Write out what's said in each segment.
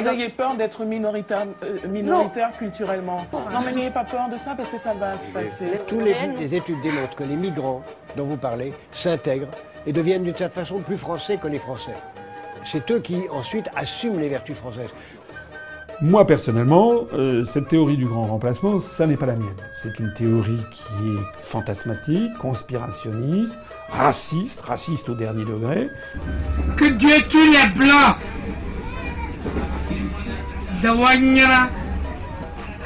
Vous ayez peur d'être minoritaire, euh, minoritaire culturellement. Non, mais n'ayez pas peur de ça parce que ça va se passer. Tous les, les études démontrent que les migrants dont vous parlez s'intègrent et deviennent d'une certaine façon plus français que les Français. C'est eux qui ensuite assument les vertus françaises. Moi, personnellement, euh, cette théorie du grand remplacement, ça n'est pas la mienne. C'est une théorie qui est fantasmatique, conspirationniste, raciste, raciste au dernier degré. Que Dieu tue les blancs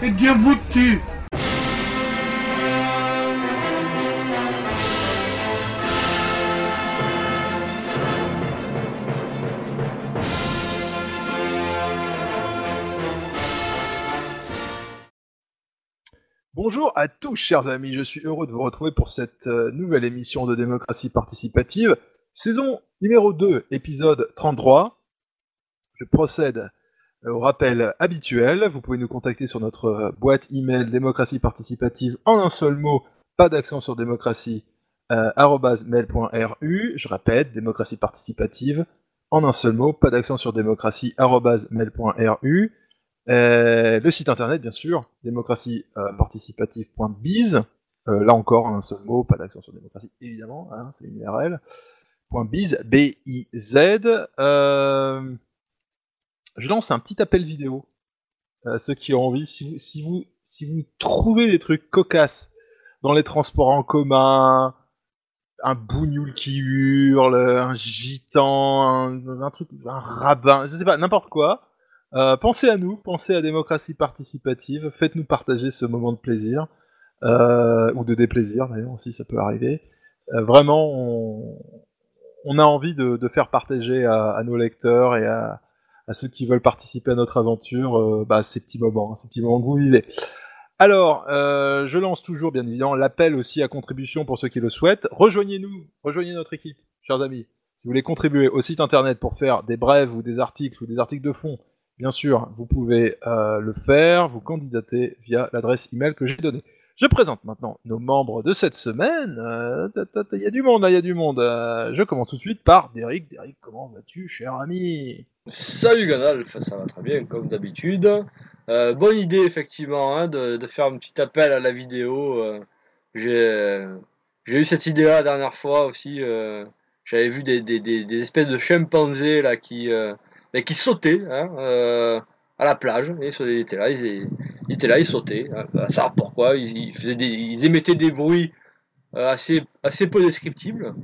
Que Dieu vous tue Bonjour à tous, chers amis. Je suis heureux de vous retrouver pour cette euh, nouvelle émission de démocratie participative, saison numéro 2, épisode 33. Je procède au rappel habituel. Vous pouvez nous contacter sur notre euh, boîte email démocratie participative en un seul mot, pas d'accent sur démocratie, euh, mail.ru. Je répète, démocratie participative en un seul mot, pas d'accent sur démocratie, mail.ru. Euh, le site internet, bien sûr, démocratieparticipative.biz. Euh, là encore, un seul mot, pas d'accent sur démocratie, évidemment, hein, c'est une URL. .biz. Euh, je lance un petit appel vidéo à ceux qui ont envie. Si vous, trouvez des trucs cocasses dans les transports en commun, un bougnoul qui hurle, un gitan, un, truc, un rabbin, je sais pas, n'importe quoi, euh, pensez à nous, pensez à démocratie participative, faites-nous partager ce moment de plaisir, euh, ou de déplaisir d'ailleurs aussi, ça peut arriver. Euh, vraiment, on, a envie de, faire partager à, nos lecteurs et à, à, ceux qui veulent participer à notre aventure euh, bah, ces petits moments, hein, ces petits moments que vous vivez. Alors, euh, je lance toujours bien évidemment l'appel aussi à contribution pour ceux qui le souhaitent. Rejoignez-nous, rejoignez notre équipe, chers amis. Si vous voulez contribuer au site internet pour faire des brèves ou des articles ou des articles de fond, Bien sûr, vous pouvez euh, le faire, vous candidater via l'adresse email que j'ai donnée. Je présente maintenant nos membres de cette semaine. Il euh, y a du monde, il y a du monde. Euh, je commence tout de suite par Derek. Derek, comment vas-tu, cher ami? Salut Gandalf, ça va très bien comme d'habitude. Euh, bonne idée effectivement hein, de, faire un petit appel à la vidéo. J'ai eu cette idée-là la dernière fois aussi. J'avais vu des, espèces de chimpanzés là qui qui sautaient hein, à la plage. Ils étaient là, ils, ils étaient là, ils sautaient. Hein, à savoir pourquoi. Ils, faisaient des, ils émettaient des bruits euh, assez, assez peu descriptibles.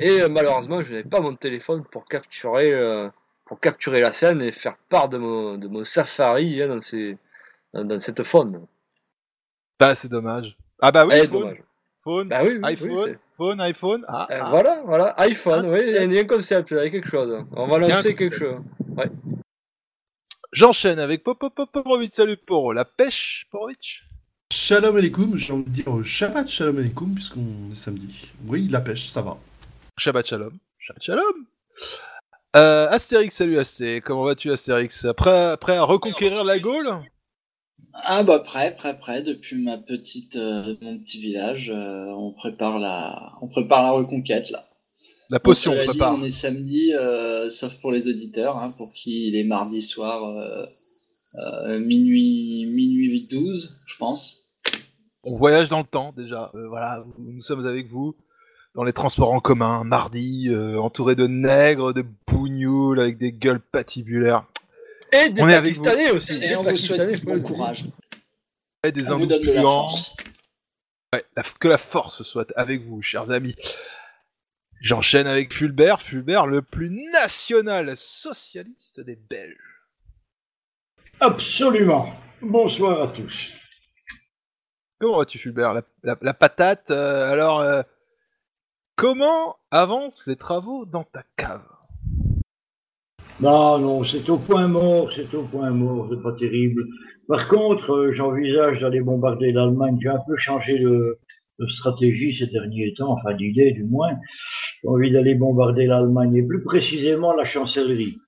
Et euh, malheureusement, je n'avais pas mon téléphone pour capturer, euh, pour capturer la scène et faire part de mon, de mon safari hein, dans, ces, dans, dans, cette faune. Bah, c'est dommage. Ah bah oui, Eh, phone, Bah oui, oui, iPhone, oui, phone, iPhone. Ah, Euh, ah. Voilà, voilà, iPhone, Ah, oui, il y a- un concept, il y a quelque chose. On va lancer quelque chose. Ouais. J'enchaîne avec Pop Pop Popovic. Salut Poro. La pêche, Porovic Shalom alaikum, j'ai envie de dire euh, Shabbat shalom alaikum, puisqu'on est samedi. Oui, la pêche, ça va. Shabbat Shalom. Shabbat Shalom. Euh, Astérix, salut Asté. Comment vas-tu Astérix? Prêt, prêt à reconquérir la Gaule? Ah bah prêt, prêt, prêt. Depuis ma petite, euh, mon petit village, euh, on prépare la, on prépare la reconquête là. La potion, Bon, cela dit, prépare. on est samedi, euh, sauf pour les auditeurs, hein, pour qui il est mardi soir, euh, euh, minuit, minuit 12, je pense. On voyage dans le temps déjà. Euh, voilà, nous sommes avec vous dans les transports en commun, mardi, euh, entouré de nègres, de bougnoules avec des gueules patibulaires. Et des On est avec vous. Aussi. Et des on vous souhaite bon courage. Et des On vous donne de la force. Ouais, la- que la force soit avec vous, chers amis. J'enchaîne avec Fulbert, Fulbert le plus national socialiste des Belges. Absolument. Bonsoir à tous. Comment vas-tu Fulbert? La, la- la patate, euh, alors, euh, comment avancent les travaux dans ta cave? Non, non, c'est au point mort, c'est au point mort, c'est pas terrible. Par contre, euh, j'envisage d'aller bombarder l'Allemagne. J'ai un peu changé de, de stratégie ces derniers temps, enfin d'idée du moins. J'ai envie d'aller bombarder l'Allemagne et plus précisément la chancellerie.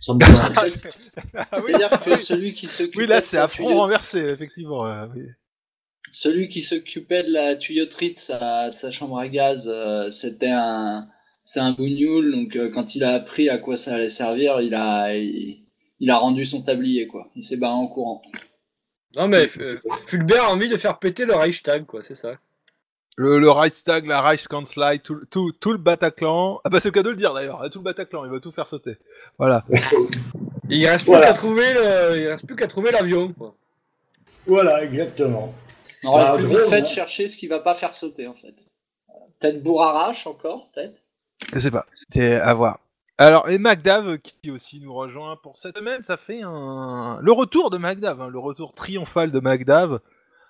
Ça me va. Ah oui, C'est-à-dire que celui qui s'occupait oui là de c'est à front renversé, effectivement. euh, oui. Celui qui s'occupait de la tuyauterie de sa, de sa chambre à gaz, euh, c'était un, c'était un bougnoul. Donc, euh, quand il a appris à quoi ça allait servir, il a, il, il a rendu son tablier, quoi. Il s'est barré en courant. Non, mais euh, Fulbert a envie de faire péter le Reichstag, quoi, c'est ça. Le, le Reichstag, la Reichskanzlei, tout, tout, tout le Bataclan. Ah bah c'est le cas de le dire d'ailleurs, tout le Bataclan, il va tout faire sauter. Voilà. Il reste plus Voilà. qu'à trouver le... il reste plus qu'à trouver l'avion, quoi. Voilà, exactement. On aurait Bah, plus vite fait de chercher ce qui va pas faire sauter, en fait. Peut-être Bourrarache encore, peut-être. Je sais pas, c'est à voir. Alors, et Magdav qui aussi nous rejoint pour cette semaine, ça fait un... le retour de Magdav, hein, le retour triomphal de Magdav,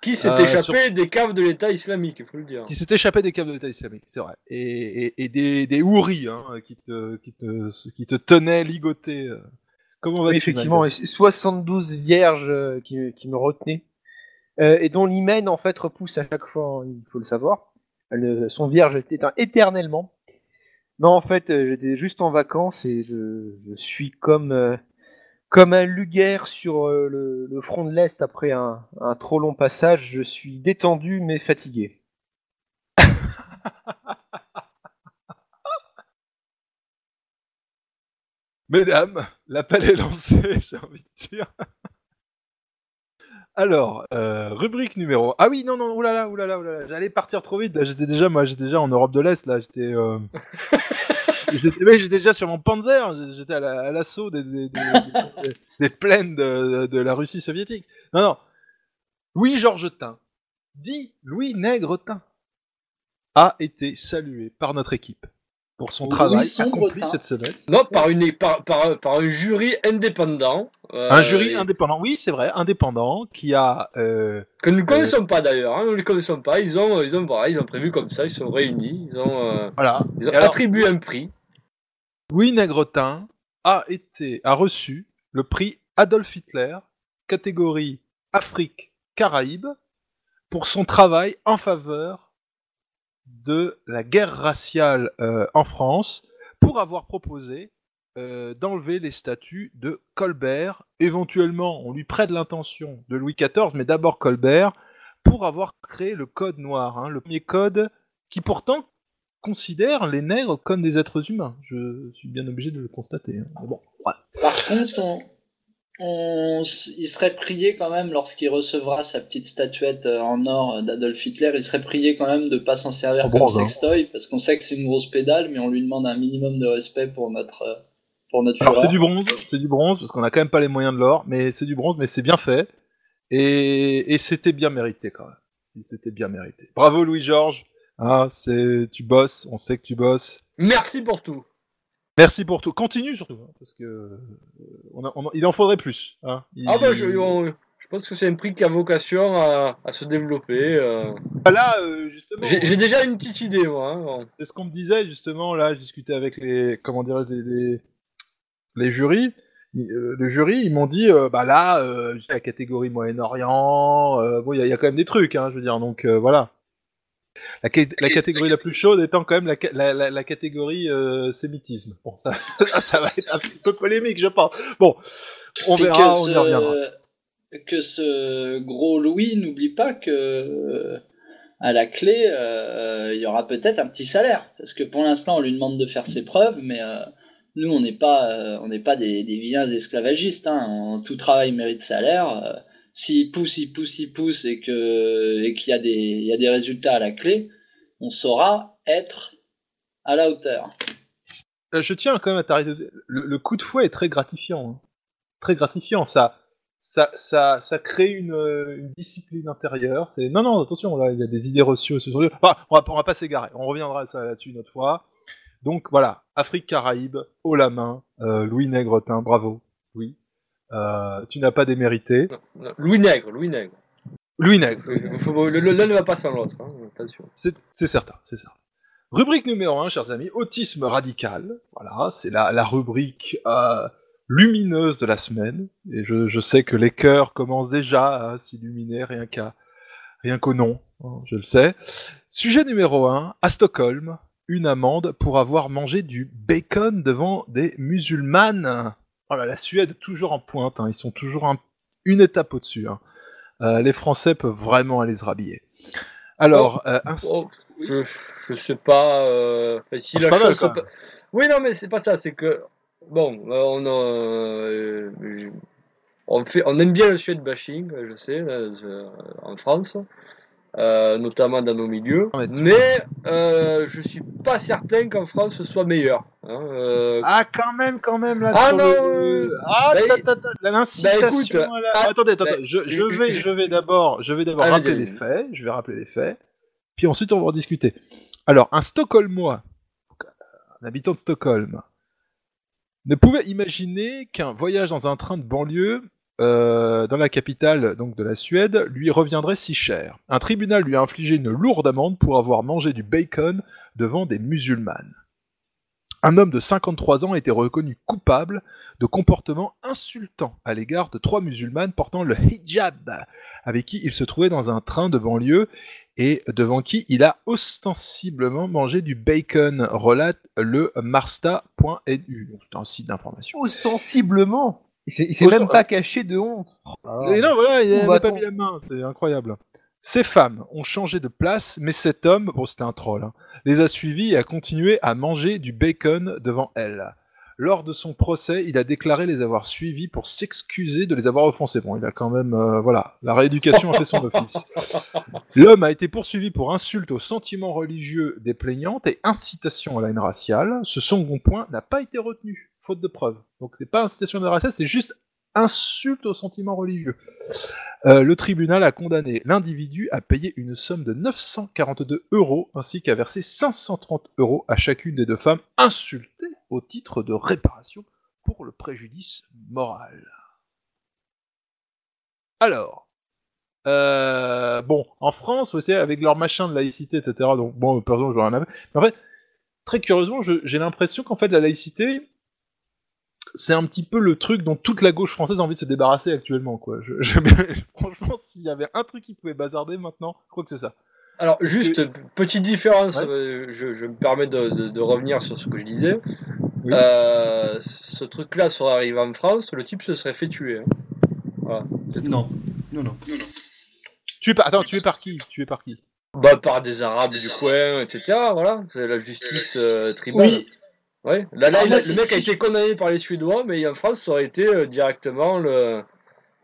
Qui s'est Euh, échappé sur- des caves de l'État islamique, il faut le dire. qui s'est échappé des caves de l'État islamique, c'est vrai. Et, et, et des, des houris hein, qui, te, qui, te, qui te tenaient ligoté. euh. Comment Oui, vas-tu effectivement, Magdav et 72 vierges euh, qui, qui me retenaient, euh, et dont l'hymen en fait repousse à chaque fois, hein, il faut le savoir. Elles euh, sont vierges éteint- éternellement. Non, en fait, j'étais juste en vacances et je, je suis comme, euh, comme un luguerre sur euh, le, le front de l'Est après un, un trop long passage. Je suis détendu mais fatigué. Mesdames, l'appel est lancé, j'ai envie de dire. Alors, euh, rubrique numéro. Ah oui, non, non, oulala, oulala, oulala. J'allais partir trop vite. Là, j'étais déjà, moi, j'étais déjà en Europe de l'Est. Là, j'étais, euh... j'étais, déjà sur mon Panzer. J'étais à, la- à l'assaut des, des, des, des- des plaines de, de la Russie soviétique. Non, non. Louis Georges Tin, dit Louis Nègre-Tin, a été salué par notre équipe pour son Louis travail accompli cette semaine. Non, par, une, par, par, par un jury indépendant. euh, Un jury et- indépendant, oui, c'est vrai, indépendant, qui a. euh, Que nous ne connaissons pas d'ailleurs, hein, nous ne les connaissons pas. Ils ont, ils, ont, voilà, ils ont prévu comme ça, ils sont réunis, ils ont, euh, voilà. ils ont Et alors, attribué un prix. Louis Negretin a été, reçu le prix Adolf Hitler, catégorie Afrique Caraïbes, pour son travail en faveur de la guerre raciale euh, en France, pour avoir proposé euh, d'enlever les statuts de Colbert. Éventuellement, on lui prête l'intention de Louis XIV, mais d'abord Colbert, pour avoir créé le code noir, hein, le premier code qui pourtant considère les nègres comme des êtres humains. Je suis bien obligé de le constater. hein. Bon, ouais. Par contre, on, on s- il serait prié quand même, lorsqu'il recevra sa petite statuette euh, en or euh, d'Adolf Hitler, il serait prié quand même de pas s'en servir En comme bronze, hein. sextoy, parce qu'on sait que c'est une grosse pédale, mais on lui demande un minimum de respect pour notre, euh, pour notre Alors c'est du bronze, c'est du bronze parce qu'on a quand même pas les moyens de l'or, mais c'est du bronze, mais c'est bien fait et, et c'était bien mérité quand même. Et C'était bien mérité. Bravo Louis Ah, c'est tu bosses, on sait que tu bosses. Merci pour tout. Merci pour tout. Continue surtout, hein, parce que euh, on a- on a- il en faudrait plus. Hein. Il- Ah bah, je, on- je pense que c'est un prix qui a vocation à, à se développer. euh. Là, euh, justement, J'ai j'ai déjà une petite idée, moi. hein, c'est ce qu'on me disait justement. Là, je discutais avec les, comment dirais les, les, les jurys. Ils- le jury, ils m'ont dit, bah là, euh, la catégorie Moyen-Orient, bon, il y, y a quand même des trucs, hein, je veux dire, donc voilà. La, ca- la catégorie la plus chaude étant quand même la, ca- la, la, la catégorie euh, sémitisme. Bon, ça, ça va être un petit peu polémique, je pense. Bon, on verra, que on y ce- reviendra. Que ce gros Louis n'oublie pas que à la clé, euh, il y aura peut-être un petit salaire, parce que pour l'instant on lui demande de faire ses preuves, mais euh, nous on n'est pas, on n'est pas des, des vilains esclavagistes. Hein. On- tout travail mérite salaire. S'il pousse, il pousse, il pousse, et qu'il y a des, résultats à la clé, on saura être à la hauteur. Euh, Je tiens quand même à t'arrêter. Le, le coup de fouet est très gratifiant. hein. Très gratifiant. Ça, ça, ça, crée une, euh, une discipline intérieure. C'est non, non, attention. Là, il y a des idées reçues on va, on va pas s'égarer. On reviendra là-dessus une autre fois. Donc voilà, Afrique Caraïbes, haut la main, euh, Louis Negretin, bravo. Oui. Euh, tu n'as pas démérité. Non, Louis Nègre, Louis Nègre. Louis Nègre. L'un ne va pas sans l'autre, hein, attention. C'est certain, c'est certain. Rubrique numéro 1, chers amis, autisme radical. Voilà, c'est la, la rubrique euh, lumineuse de la semaine. Et je, je sais que les cœurs commencent déjà à s'illuminer rien qu'à rien qu'au nom, hein, je le sais. Sujet numéro 1, à Stockholm, une amende pour avoir mangé du bacon devant des musulmanes. Voilà, la Suède toujours en pointe, hein, ils sont toujours un- une étape au-dessus. hein. Euh, les Français peuvent vraiment aller se rhabiller. Alors, euh, un- Oh, je, je sais pas. euh, si C'est la pas chose Oui, non, mais c'est pas ça. C'est que bon, euh, on, euh, on, fait, on aime bien le Suède bashing, je sais, euh, en France, euh, notamment dans nos milieux. Ah, mais euh, je suis pas certain qu'en France ce soit meilleur. hein, euh, Ah, quand même, quand même, là, Ah non, le- euh, Ah, bah, ta, la- l'incitation bah, à la- ah, attendez, attendez, bah, je, je vais, je- vais d'abord, je vais d'abord Allez, rappeler les faits, je vais rappeler les faits, puis ensuite on va en discuter. Alors, un Stockholmois, un habitant de Stockholm, ne pouvait imaginer qu'un voyage dans un train de banlieue euh, dans la capitale donc de la Suède lui reviendrait si cher. Un tribunal lui a infligé une lourde amende pour avoir mangé du bacon devant des musulmanes. Un homme de 53 ans a été reconnu coupable de comportements insultants à l'égard de trois musulmanes portant le hijab, avec qui il se trouvait dans un train de banlieue et devant qui il a ostensiblement mangé du bacon, relate le marsta.nu. Un site d'information. Ostensiblement? Il s'est même pas caché de honte. Et non, voilà, il n'a pas mis la main, c'est incroyable. Ces femmes ont changé de place, mais cet homme, bon c'était un troll, hein, les a suivies et a continué à manger du bacon devant elles. Lors de son procès, il a déclaré les avoir suivies pour s'excuser de les avoir offensées. Bon, il a quand même, euh, voilà, la rééducation a fait son office. L'homme a été poursuivi pour insulte aux sentiments religieux des plaignantes et incitation à la haine raciale. Ce second point n'a pas été retenu, faute de preuves. Donc c'est pas incitation haine raciale, c'est juste insulte aux sentiments religieux. Euh, le tribunal a condamné l'individu à payer une somme de 942 euros ainsi qu'à verser 530 euros à chacune des deux femmes insultées au titre de réparation pour le préjudice moral. Alors, euh, bon, en France, vous savez, avec leur machin de laïcité, etc., donc bon, pardon, je rien à Mais en fait, très curieusement, j'ai l'impression qu'en fait, la laïcité, c'est un petit peu le truc dont toute la gauche française a envie de se débarrasser actuellement, quoi. Je, je- franchement, s'il y avait un truc qui pouvait bazarder maintenant, je crois que c'est ça. Alors, juste, que- petite différence, Ouais. euh, je, je me permets de, de- de revenir sur ce que je disais. Oui. Euh, ce truc-là serait arrivé en France, le type se serait fait tuer. hein. Voilà. Non, non, non. Tu es par... Attends, tu es par qui? Tu es par qui? Bah, par des Arabes du coin, etc. Voilà, c'est la justice euh, tribale. Oui. Ouais. Là, le mec a été condamné par les Suédois, mais en France, ça aurait été euh, directement le,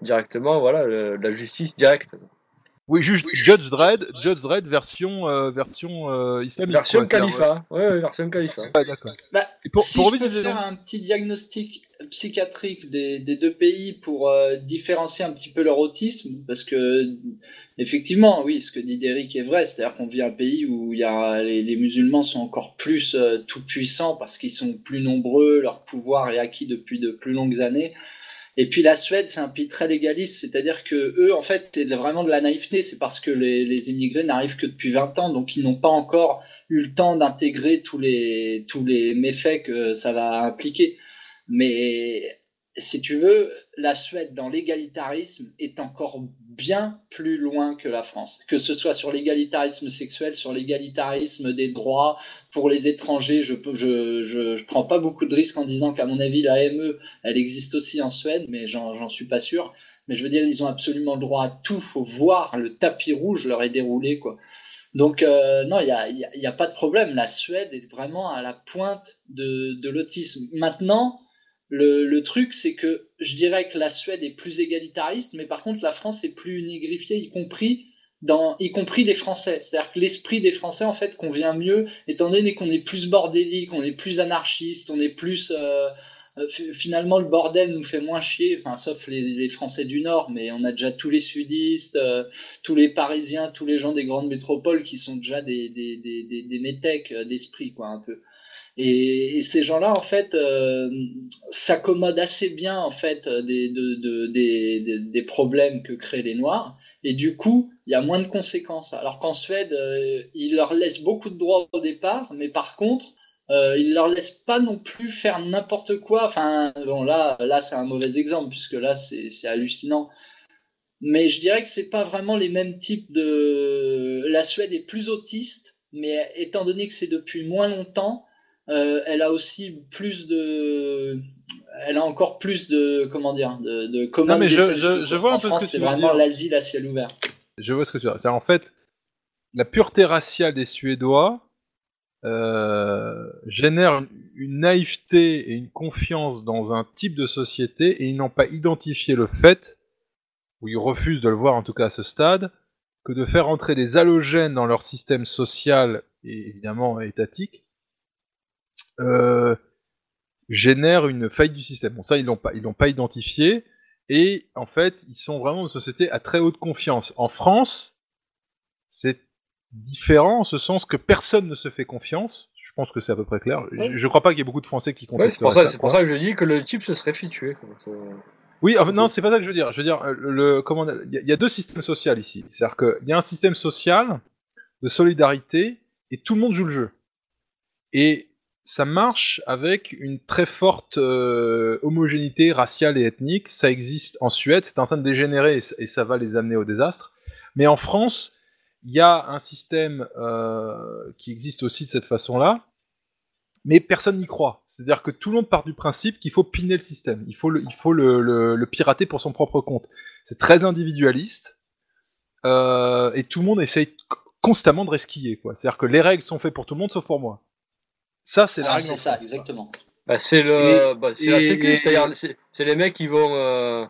directement, voilà, le- la justice directe. Oui, juste Judge Dredd, Judge Dredd version, euh, version euh, islamique. Version califat. Ouais, ouais, version califat. ouais, d'accord. Bah, pour- si pour je peux faire un petit diagnostic psychiatrique des, des deux pays pour euh, différencier un petit peu leur autisme, parce que effectivement, oui, ce que dit Derrick est vrai, c'est-à-dire qu'on vit un pays où il y a, les, les musulmans sont encore plus euh, tout puissants parce qu'ils sont plus nombreux, leur pouvoir est acquis depuis de plus longues années. Et puis la Suède, c'est un pays très légaliste, c'est-à-dire que eux, en fait, c'est vraiment de la naïveté, c'est parce que les, les immigrés n'arrivent que depuis 20 ans, donc ils n'ont pas encore eu le temps d'intégrer tous les tous les méfaits que ça va impliquer. Mais si tu veux, la Suède dans l'égalitarisme est encore bien plus loin que la France. Que ce soit sur l'égalitarisme sexuel, sur l'égalitarisme des droits pour les étrangers, je peux, je, je, prends pas beaucoup de risques en disant qu'à mon avis la ME, elle existe aussi en Suède, mais j'en suis pas sûr. Mais je veux dire, ils ont absolument le droit à tout. Faut voir le tapis rouge leur est déroulé, quoi. Donc euh, non, il y a, y a- y a pas de problème. La Suède est vraiment à la pointe de, de l'autisme. Maintenant, le, truc, c'est que je dirais que la Suède est plus égalitariste, mais par contre la France est plus négrifiée, y compris dans, y compris les Français. C'est-à-dire que l'esprit des Français en fait convient mieux, étant donné qu'on est plus bordélique, on est plus anarchiste, on est plus euh, euh, fi- finalement le bordel nous fait moins chier, enfin sauf les, Français du Nord, mais on a déjà tous les sudistes, euh, tous les Parisiens, tous les gens des grandes métropoles qui sont déjà des des des métèques d'esprit quoi un peu. Et, ces gens-là, en fait, euh, s'accommodent assez bien, en fait, des, de, de- des, problèmes que créent les Noirs. Et du coup, il y a moins de conséquences. Alors qu'en Suède, euh, ils leur laissent beaucoup de droits au départ, mais par contre, euh, ils leur laissent pas non plus faire n'importe quoi. Enfin, bon, là, là, c'est un mauvais exemple, puisque là, c'est hallucinant. Mais je dirais que c'est pas vraiment les mêmes types de. La Suède est plus autiste, mais étant donné que c'est depuis moins longtemps, euh, elle a aussi plus de, elle a encore plus de, comment dire, de, de commandes. mais je- je- je vois un en peu ce France, que c'est vraiment l'asile à ciel ouvert. Je vois ce que tu veux dire. C'est en fait la pureté raciale des Suédois euh, génèrent une naïveté et une confiance dans un type de société et ils n'ont pas identifié le fait, ou ils refusent de le voir en tout cas à ce stade, que de faire entrer des halogènes dans leur système social et évidemment étatique euh, génère une faille du système. Bon ça ils l'ont pas ils l'ont pas identifié et en fait ils sont vraiment une société à très haute confiance. En France, c'est différent en ce sens que personne ne se fait confiance. Je pense que c'est à peu près clair. Je, je crois pas qu'il y ait beaucoup de Français qui Ouais, contestent c'est pour, ça, ça. c'est pour ça que je dis que le type se serait fait tuer. Oui, enfin, non, c'est pas ça que je veux dire. Je veux dire, euh, le, comment il y, y a deux systèmes sociaux ici. C'est-à-dire qu'il y a un système social de solidarité et tout le monde joue le jeu. Et ça marche avec une très forte euh, homogénéité raciale et ethnique. Ça existe en Suède, c'est en train de dégénérer et, ça- va les amener au désastre. Mais en France, il y a un système euh, qui existe aussi de cette façon-là, mais personne n'y croit. C'est-à-dire que tout le monde part du principe qu'il faut piner le système, il faut le, pirater pour son propre compte. C'est très individualiste, euh, et tout le monde essaye constamment de resquiller. C'est-à-dire que les règles sont faites pour tout le monde sauf pour moi. Ça, c'est la Ah, règle. c'est ça, France. exactement. Bah, c'est le, Et- bah, c'est la sécu, c'est-à-dire c'est, les mecs qui vont, euh,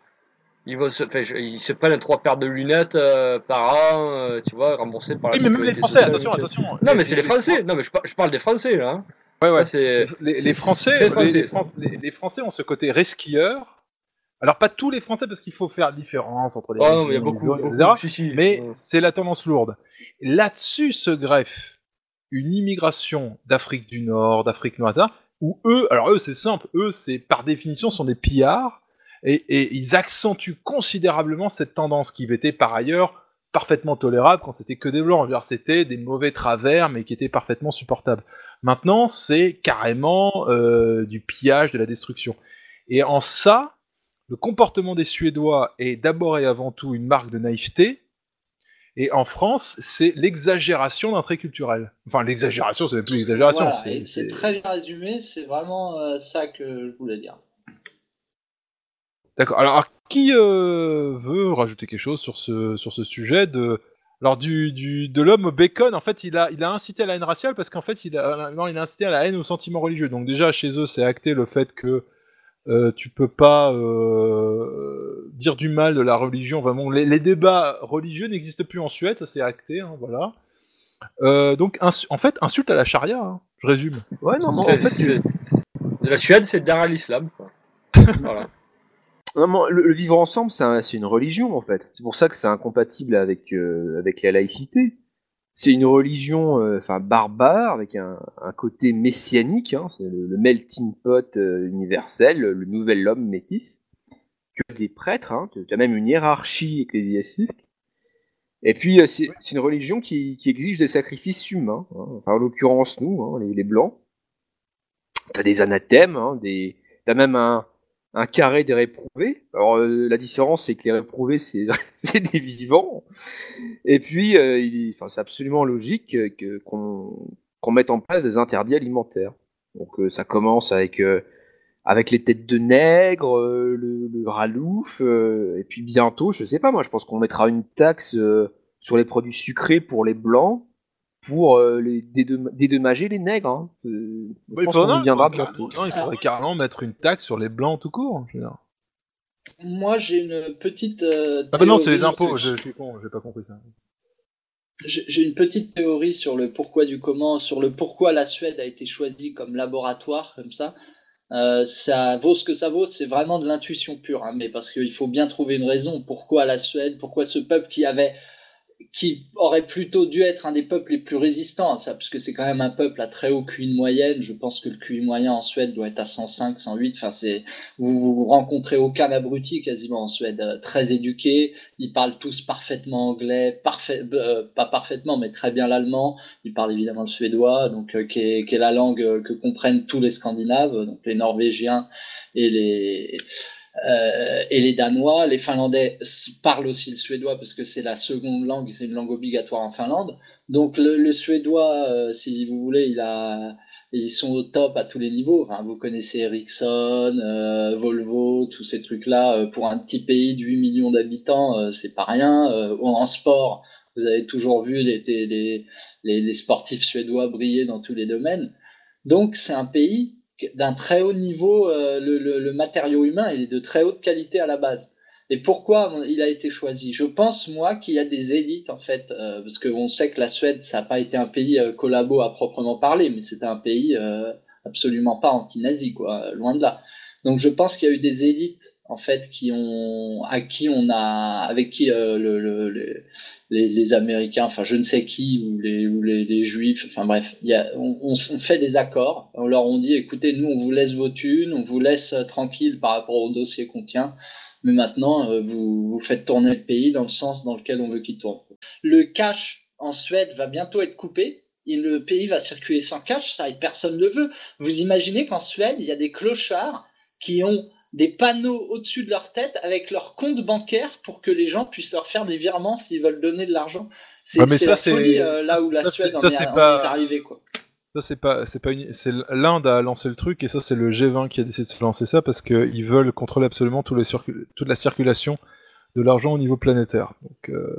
ils vont se, ils se prennent trois paires de lunettes euh, par an, euh, tu vois, remboursées par la Oui, mais même les Français, sociale. attention, attention. Non, mais c'est les Français. Non, mais je, par- je parle des Français là. hein. Ouais, ouais. Ça, c'est, les, Français, les, français. les Fran- les- les Français ont ce côté resquilleur. Alors pas tous les Français parce qu'il faut faire la différence entre les Ah non, mais il y a beaucoup, zones, beaucoup, etc. si, si. Mais Ouais. c'est la tendance lourde. Là-dessus se greffe une immigration d'Afrique du Nord, d'Afrique noire, où eux, alors eux c'est simple, eux c'est par définition sont des pillards et, ils accentuent considérablement cette tendance qui était par ailleurs parfaitement tolérable quand c'était que des blancs. C'était des mauvais travers mais qui étaient parfaitement supportables. Maintenant c'est carrément euh, du pillage, de la destruction. Et en ça, le comportement des Suédois est d'abord et avant tout une marque de naïveté. Et en France, c'est l'exagération d'un trait culturel. Enfin, l'exagération, c'est plus l'exagération. Voilà, c'est- très bien résumé, c'est vraiment euh, ça que je voulais dire. D'accord. Alors, alors, qui euh, veut rajouter quelque chose sur ce, sur ce sujet de, alors du, du, de l'homme Bacon, en fait, il a, il a incité à la haine raciale parce qu'en fait, il a, non, il a incité à la haine au sentiment religieux. Donc déjà, chez eux, c'est acté le fait que euh, tu peux pas euh, dire du mal de la religion. Vraiment, les, les débats religieux n'existent plus en Suède, ça c'est acté, hein, voilà. Euh, donc, en fait, insulte à la charia, hein, je résume. Ouais, non, en fait, la Suède, c'est derrière l'islam. voilà. Non, le, le vivre ensemble, c'est un- c'est une religion en fait. C'est pour ça que c'est incompatible avec, euh, avec la laïcité. C'est une religion euh, enfin barbare avec un, côté messianique. Hein, c'est le, melting pot euh, universel, le, nouvel homme métis. Tu as des prêtres, hein, tu as même une hiérarchie ecclésiastique. Et puis euh, c'est une religion qui, exige des sacrifices humains. hein. En l'occurrence nous, hein, les, les blancs. T'as des anathèmes, hein, des... t'as même un, un carré des réprouvés. Alors euh, la différence c'est que les réprouvés c'est des vivants. Et puis euh, c'est absolument logique que qu'on qu'on mette en place des interdits alimentaires. Donc euh, ça commence avec euh, avec les têtes de nègre, euh, le, le ralouf, et puis bientôt, je sais pas moi, je pense qu'on mettra une taxe sur les produits sucrés pour les blancs pour euh, les dédom- dédommager les nègres. Hein. Euh, Bah, il viendra bientôt. non, il faudrait carrément mettre une taxe sur les blancs tout court. je veux dire. Moi, j'ai une petite. euh, Ah bah non, c'est les impôts, je, je suis con, j'ai pas compris ça. J'ai j'ai une petite théorie sur le pourquoi du comment, sur le pourquoi la Suède a été choisie comme laboratoire, comme ça. Euh, ça vaut ce que ça vaut, c'est vraiment de l'intuition pure, hein, mais parce qu'il faut bien trouver une raison. Pourquoi la Suède Pourquoi ce peuple qui avait, qui aurait plutôt dû être un des peuples les plus résistants, ça, parce que c'est quand même un peuple à très haut QI moyenne. Je pense que le QI moyen en Suède doit être à 105, 108. Enfin, c'est, vous, vous rencontrez aucun abruti quasiment en Suède, euh, très éduqué. Ils parlent tous parfaitement anglais, euh, pas parfaitement, mais très bien l'allemand. Ils parlent évidemment le suédois, donc euh, qui, est, qui est la langue que comprennent tous les Scandinaves, donc les Norvégiens et les euh, et les Danois. Les Finlandais parlent aussi le suédois parce que c'est la seconde langue, c'est une langue obligatoire en Finlande. Donc le, le suédois, euh, si vous voulez, il a ils sont au top à tous les niveaux. Vous connaissez Ericsson, euh, Volvo, tous ces trucs-là. Pour un petit pays de 8 millions d'habitants, c'est pas rien. En sport, Vous avez toujours vu les, les, les sportifs suédois briller dans tous les domaines. Donc c'est un pays d'un très haut niveau, euh, le, matériau humain il est de très haute qualité à la base. Et pourquoi il a été choisi? Je pense moi qu'il y a des élites en fait, euh, parce qu'on sait que la Suède ça n'a pas été un pays euh, collabo à proprement parler, mais c'était un pays absolument pas anti-nazi quoi, loin de là. Donc je pense qu'il y a eu des élites en fait qui ont à qui on a avec qui le les, Américains, enfin je ne sais qui, ou les, Juifs, enfin bref, on, fait des accords. On leur on dit, écoutez, nous on vous laisse vos thunes, on vous laisse euh, tranquille par rapport au dossier qu'on tient, mais maintenant euh, vous, vous faites tourner le pays dans le sens dans lequel on veut qu'il tourne. Le cash en Suède va bientôt être coupé. Et le pays va circuler sans cash, ça et personne ne le veut. Vous imaginez qu'en Suède, il y a des clochards qui ont des panneaux au-dessus de leur tête avec leur compte bancaire pour que les gens puissent leur faire des virements s'ils veulent donner de l'argent. C'est ouais, la folie euh, là où la Suède en, est, est, pas... est arrivée quoi. Ça c'est pas c'est pas une... c'est l'Inde a lancé le truc et ça c'est le G20 qui a décidé de se lancer ça parce qu'ils veulent contrôler absolument tout toute la circulation de l'argent au niveau planétaire. Donc euh,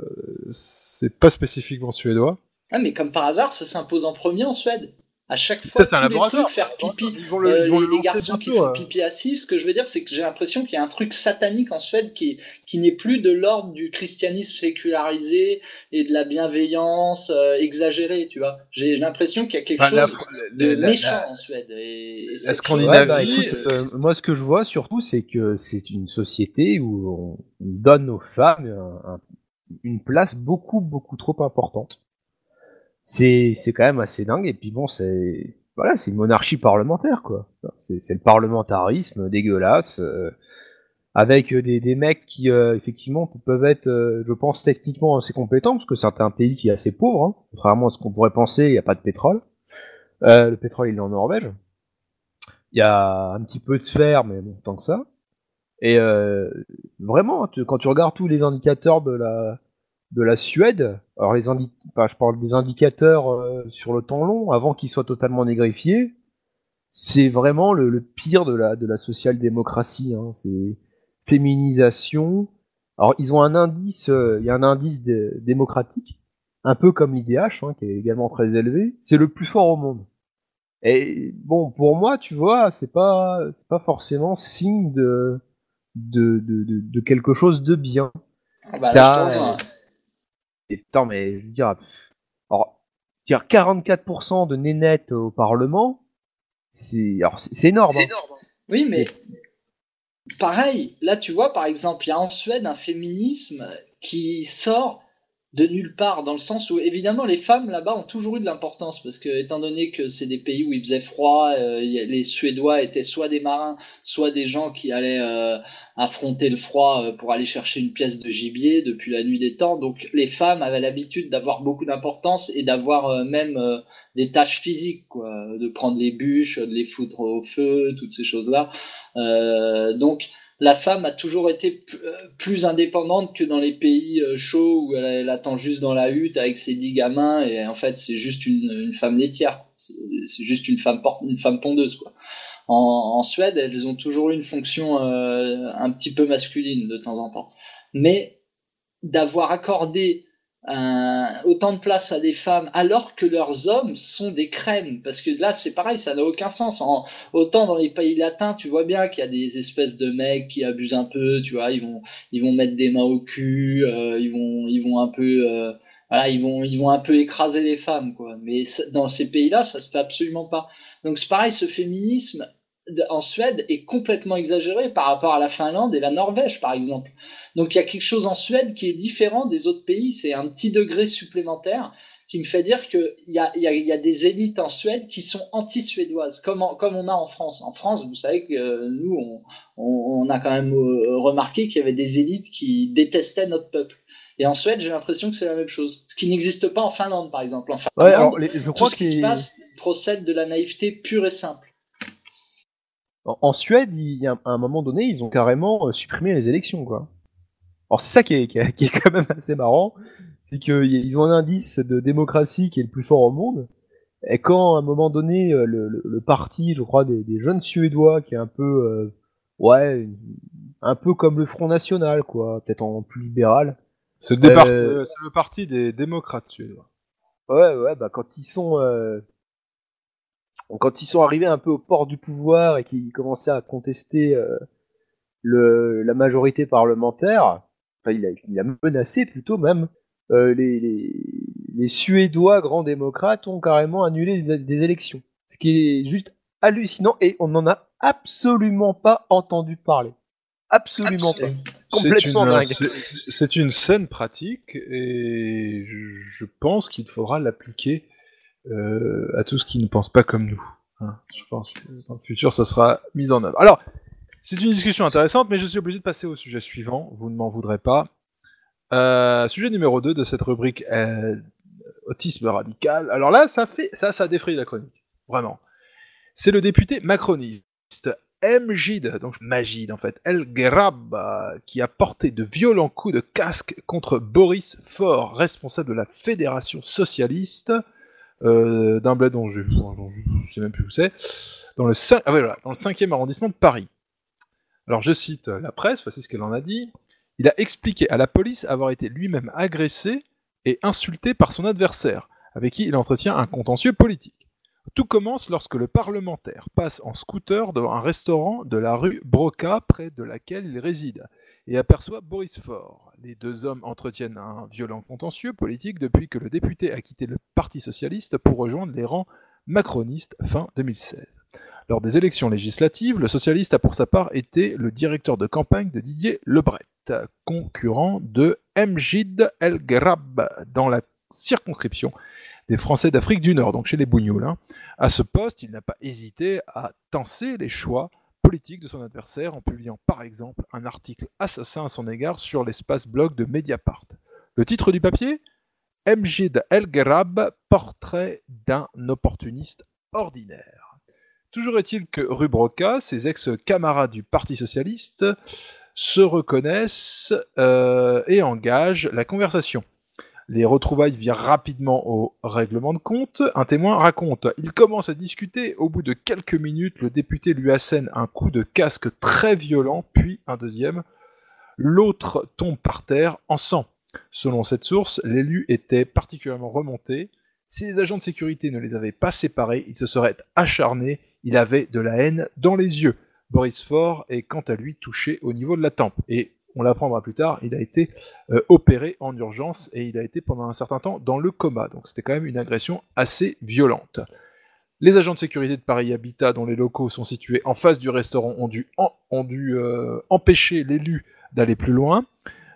c'est pas spécifiquement suédois. Ah mais comme par hasard ça s'impose en premier en Suède. À chaque fois, ça, tous les trucs, faire pipi, ils vont le, euh, les, vont le les garçons qui font pipi assis, ce que je veux dire, c'est que j'ai l'impression qu'il y a un truc satanique en Suède qui, qui n'est plus de l'ordre du christianisme sécularisé et de la bienveillance euh, exagérée, tu vois. J'ai l'impression qu'il y a quelque Enfin, chose la- de la- méchant la- en Suède. Et, et la c'est- Ouais, Scandinavie, bah, écoute, euh, moi, ce que je vois surtout, c'est que c'est une société où on donne aux femmes un- un- une place beaucoup, beaucoup trop importante. C'est, c'est quand même assez dingue. Et puis bon, c'est, voilà, c'est une monarchie parlementaire, quoi. C'est, le parlementarisme dégueulasse, euh, avec des, des mecs qui, euh, effectivement, peuvent être, euh, je pense, techniquement assez compétents, parce que c'est un pays qui est assez pauvre, hein. contrairement à ce qu'on pourrait penser, il n'y a pas de pétrole. Euh, le pétrole, il est en Norvège. Il y a un petit peu de fer, mais bon, tant que ça. Et euh, vraiment, tu- quand tu regardes tous les indicateurs de la de la Suède, alors les indi enfin, je parle des indicateurs euh, sur le temps long, avant qu'ils soient totalement négrifiés, c'est vraiment le, le pire de la de la social-démocratie. Hein. C'est féminisation. Alors ils ont un indice, euh, il y a un indice dé- démocratique, un peu comme l'IDH, hein, qui est également très élevé. C'est le plus fort au monde. Et bon, pour moi, tu vois, c'est pas, c'est pas forcément signe de, de, de, de, de quelque chose de bien. Ah bah je mais je veux dire, dire 44% de nénettes au Parlement, c'est, alors c'est c'est énorme. hein. Oui, mais pareil, là tu vois, par exemple, il y a en Suède un féminisme qui sort de nulle part, dans le sens où évidemment les femmes là-bas ont toujours eu de l'importance, parce que étant donné que c'est des pays où il faisait froid, euh, les Suédois étaient soit des marins, soit des gens qui allaient euh, affronter le froid euh, pour aller chercher une pièce de gibier depuis la nuit des temps. Donc les femmes avaient l'habitude d'avoir beaucoup d'importance et d'avoir euh, même des tâches physiques, quoi, de prendre les bûches, de les foutre au feu, toutes ces choses-là. Donc la femme a toujours été euh, plus indépendante que dans les pays euh, chauds où elle, attend juste dans la hutte avec ses dix gamins et en fait c'est juste une, une femme laitière, c'est juste une femme une femme pondeuse quoi. En, en Suède, elles ont toujours eu une fonction euh, un petit peu masculine de temps en temps, mais d'avoir accordé un- autant de place à des femmes alors que leurs hommes sont des crèmes. Parce que là c'est pareil ça n'a aucun sens. En, autant dans les pays latins tu vois bien qu'il y a des espèces de mecs qui abusent un peu tu vois ils vont ils vont mettre des mains au cul euh, ils vont ils vont un peu euh, voilà ils vont ils vont un peu écraser les femmes quoi. Mais dans ces pays là ça se fait absolument pas. Donc c'est pareil ce féminisme en Suède est complètement exagéré par rapport à la Finlande et la Norvège par exemple donc il y a quelque chose en Suède qui est différent des autres pays, c'est un petit degré supplémentaire qui me fait dire qu'il y a, y, a, il y a des élites en Suède qui sont anti-suédoises, comme, en- comme on a en France. En France, vous savez que euh, nous, on, on, on a quand même euh, remarqué qu'il y avait des élites qui détestaient notre peuple. Et en Suède, j'ai l'impression que c'est la même chose, ce qui n'existe pas en Finlande, par exemple. En Finlande, Ouais, alors, les- je tout crois ce qui se passe procède de la naïveté pure et simple. En, en Suède, il y a un- à un moment donné, ils ont carrément euh, supprimé les élections, quoi. Alors c'est ça qui est, qui est, qui est quand même assez marrant, c'est qu'ils ont un indice de démocratie qui est le plus fort au monde, et quand à un moment donné, euh, le, le, le parti, je crois, des, des jeunes Suédois, qui est un peu, euh, ouais, un peu comme le Front National, quoi, peut-être en plus libéral, C'est le, départ- Euh, c'est le parti des démocrates suédois. Ouais, ouais, bah quand ils sont euh, quand ils sont arrivés un peu au port du pouvoir et qu'ils commençaient à contester euh, le, la majorité parlementaire, enfin il a, il a menacé plutôt même, euh, les, les, les Suédois grands démocrates ont carrément annulé des, des élections. Ce qui est juste hallucinant et on n'en a absolument pas entendu parler. Absolument pas. Complètement une, dingue. c'est- une saine pratique et je, je pense qu'il faudra l'appliquer euh, à tous qui ne pensent pas comme nous. hein. Je pense que dans le futur, ça sera mis en œuvre. Alors, c'est une discussion intéressante, mais je suis obligé de passer au sujet suivant. Vous ne m'en voudrez pas. Euh, sujet numéro 2 de cette rubrique euh, autisme radical. Alors là, ça fait ça, ça a défrayé la chronique, vraiment. C'est le député macroniste Mjid, donc Magid en fait, El euh, qui a porté de violents coups de casque contre Boris Faure, responsable de la Fédération socialiste euh, d'un bled dont je, je sais même plus où c'est, dans le, ah dans le 5e arrondissement de Paris. Alors je cite la presse, voici ce qu'elle en a dit. Il a expliqué à la police avoir été lui-même agressé et insulté par son adversaire, avec qui il entretient un contentieux politique. Tout commence lorsque le parlementaire passe en scooter devant un restaurant de la rue Broca, près de laquelle il réside, et aperçoit Boris Faure. Les deux hommes entretiennent un violent contentieux politique depuis que le député a quitté le Parti socialiste pour rejoindre les rangs macronistes fin 2016. Lors des élections législatives, le socialiste a pour sa part été le directeur de campagne de Didier Lebret, concurrent de Mjid El Grab dans la circonscription des Français d'Afrique du Nord, donc chez les Bougnoules. hein. À ce poste, il n'a pas hésité à tenser les choix de son adversaire en publiant par exemple un article assassin à son égard sur l'espace blog de Mediapart. Le titre du papier? Mjid El Grab, portrait d'un opportuniste ordinaire. Toujours est-il que rue Broca, ses ex-camarades du Parti socialiste se reconnaissent euh, et engagent la conversation. Les retrouvailles virent rapidement au règlement de compte. Un témoin raconte Il commence à discuter. Au bout de quelques minutes, le député lui assène un coup de casque très violent, puis un deuxième. L'autre tombe par terre en sang. Selon cette source, l'élu était particulièrement remonté. Si les agents de sécurité ne les avaient pas séparés, il se serait acharné. Il avait de la haine dans les yeux. Boris Faure est quant à lui touché au niveau de la tempe. Et on l'apprendra plus tard, il a été euh, opéré en urgence et il a été pendant un certain temps dans le coma. Donc c'était quand même une agression assez violente. Les agents de sécurité de Paris Habitat, dont les locaux sont situés en face du restaurant, ont dû, euh, empêcher l'élu d'aller plus loin.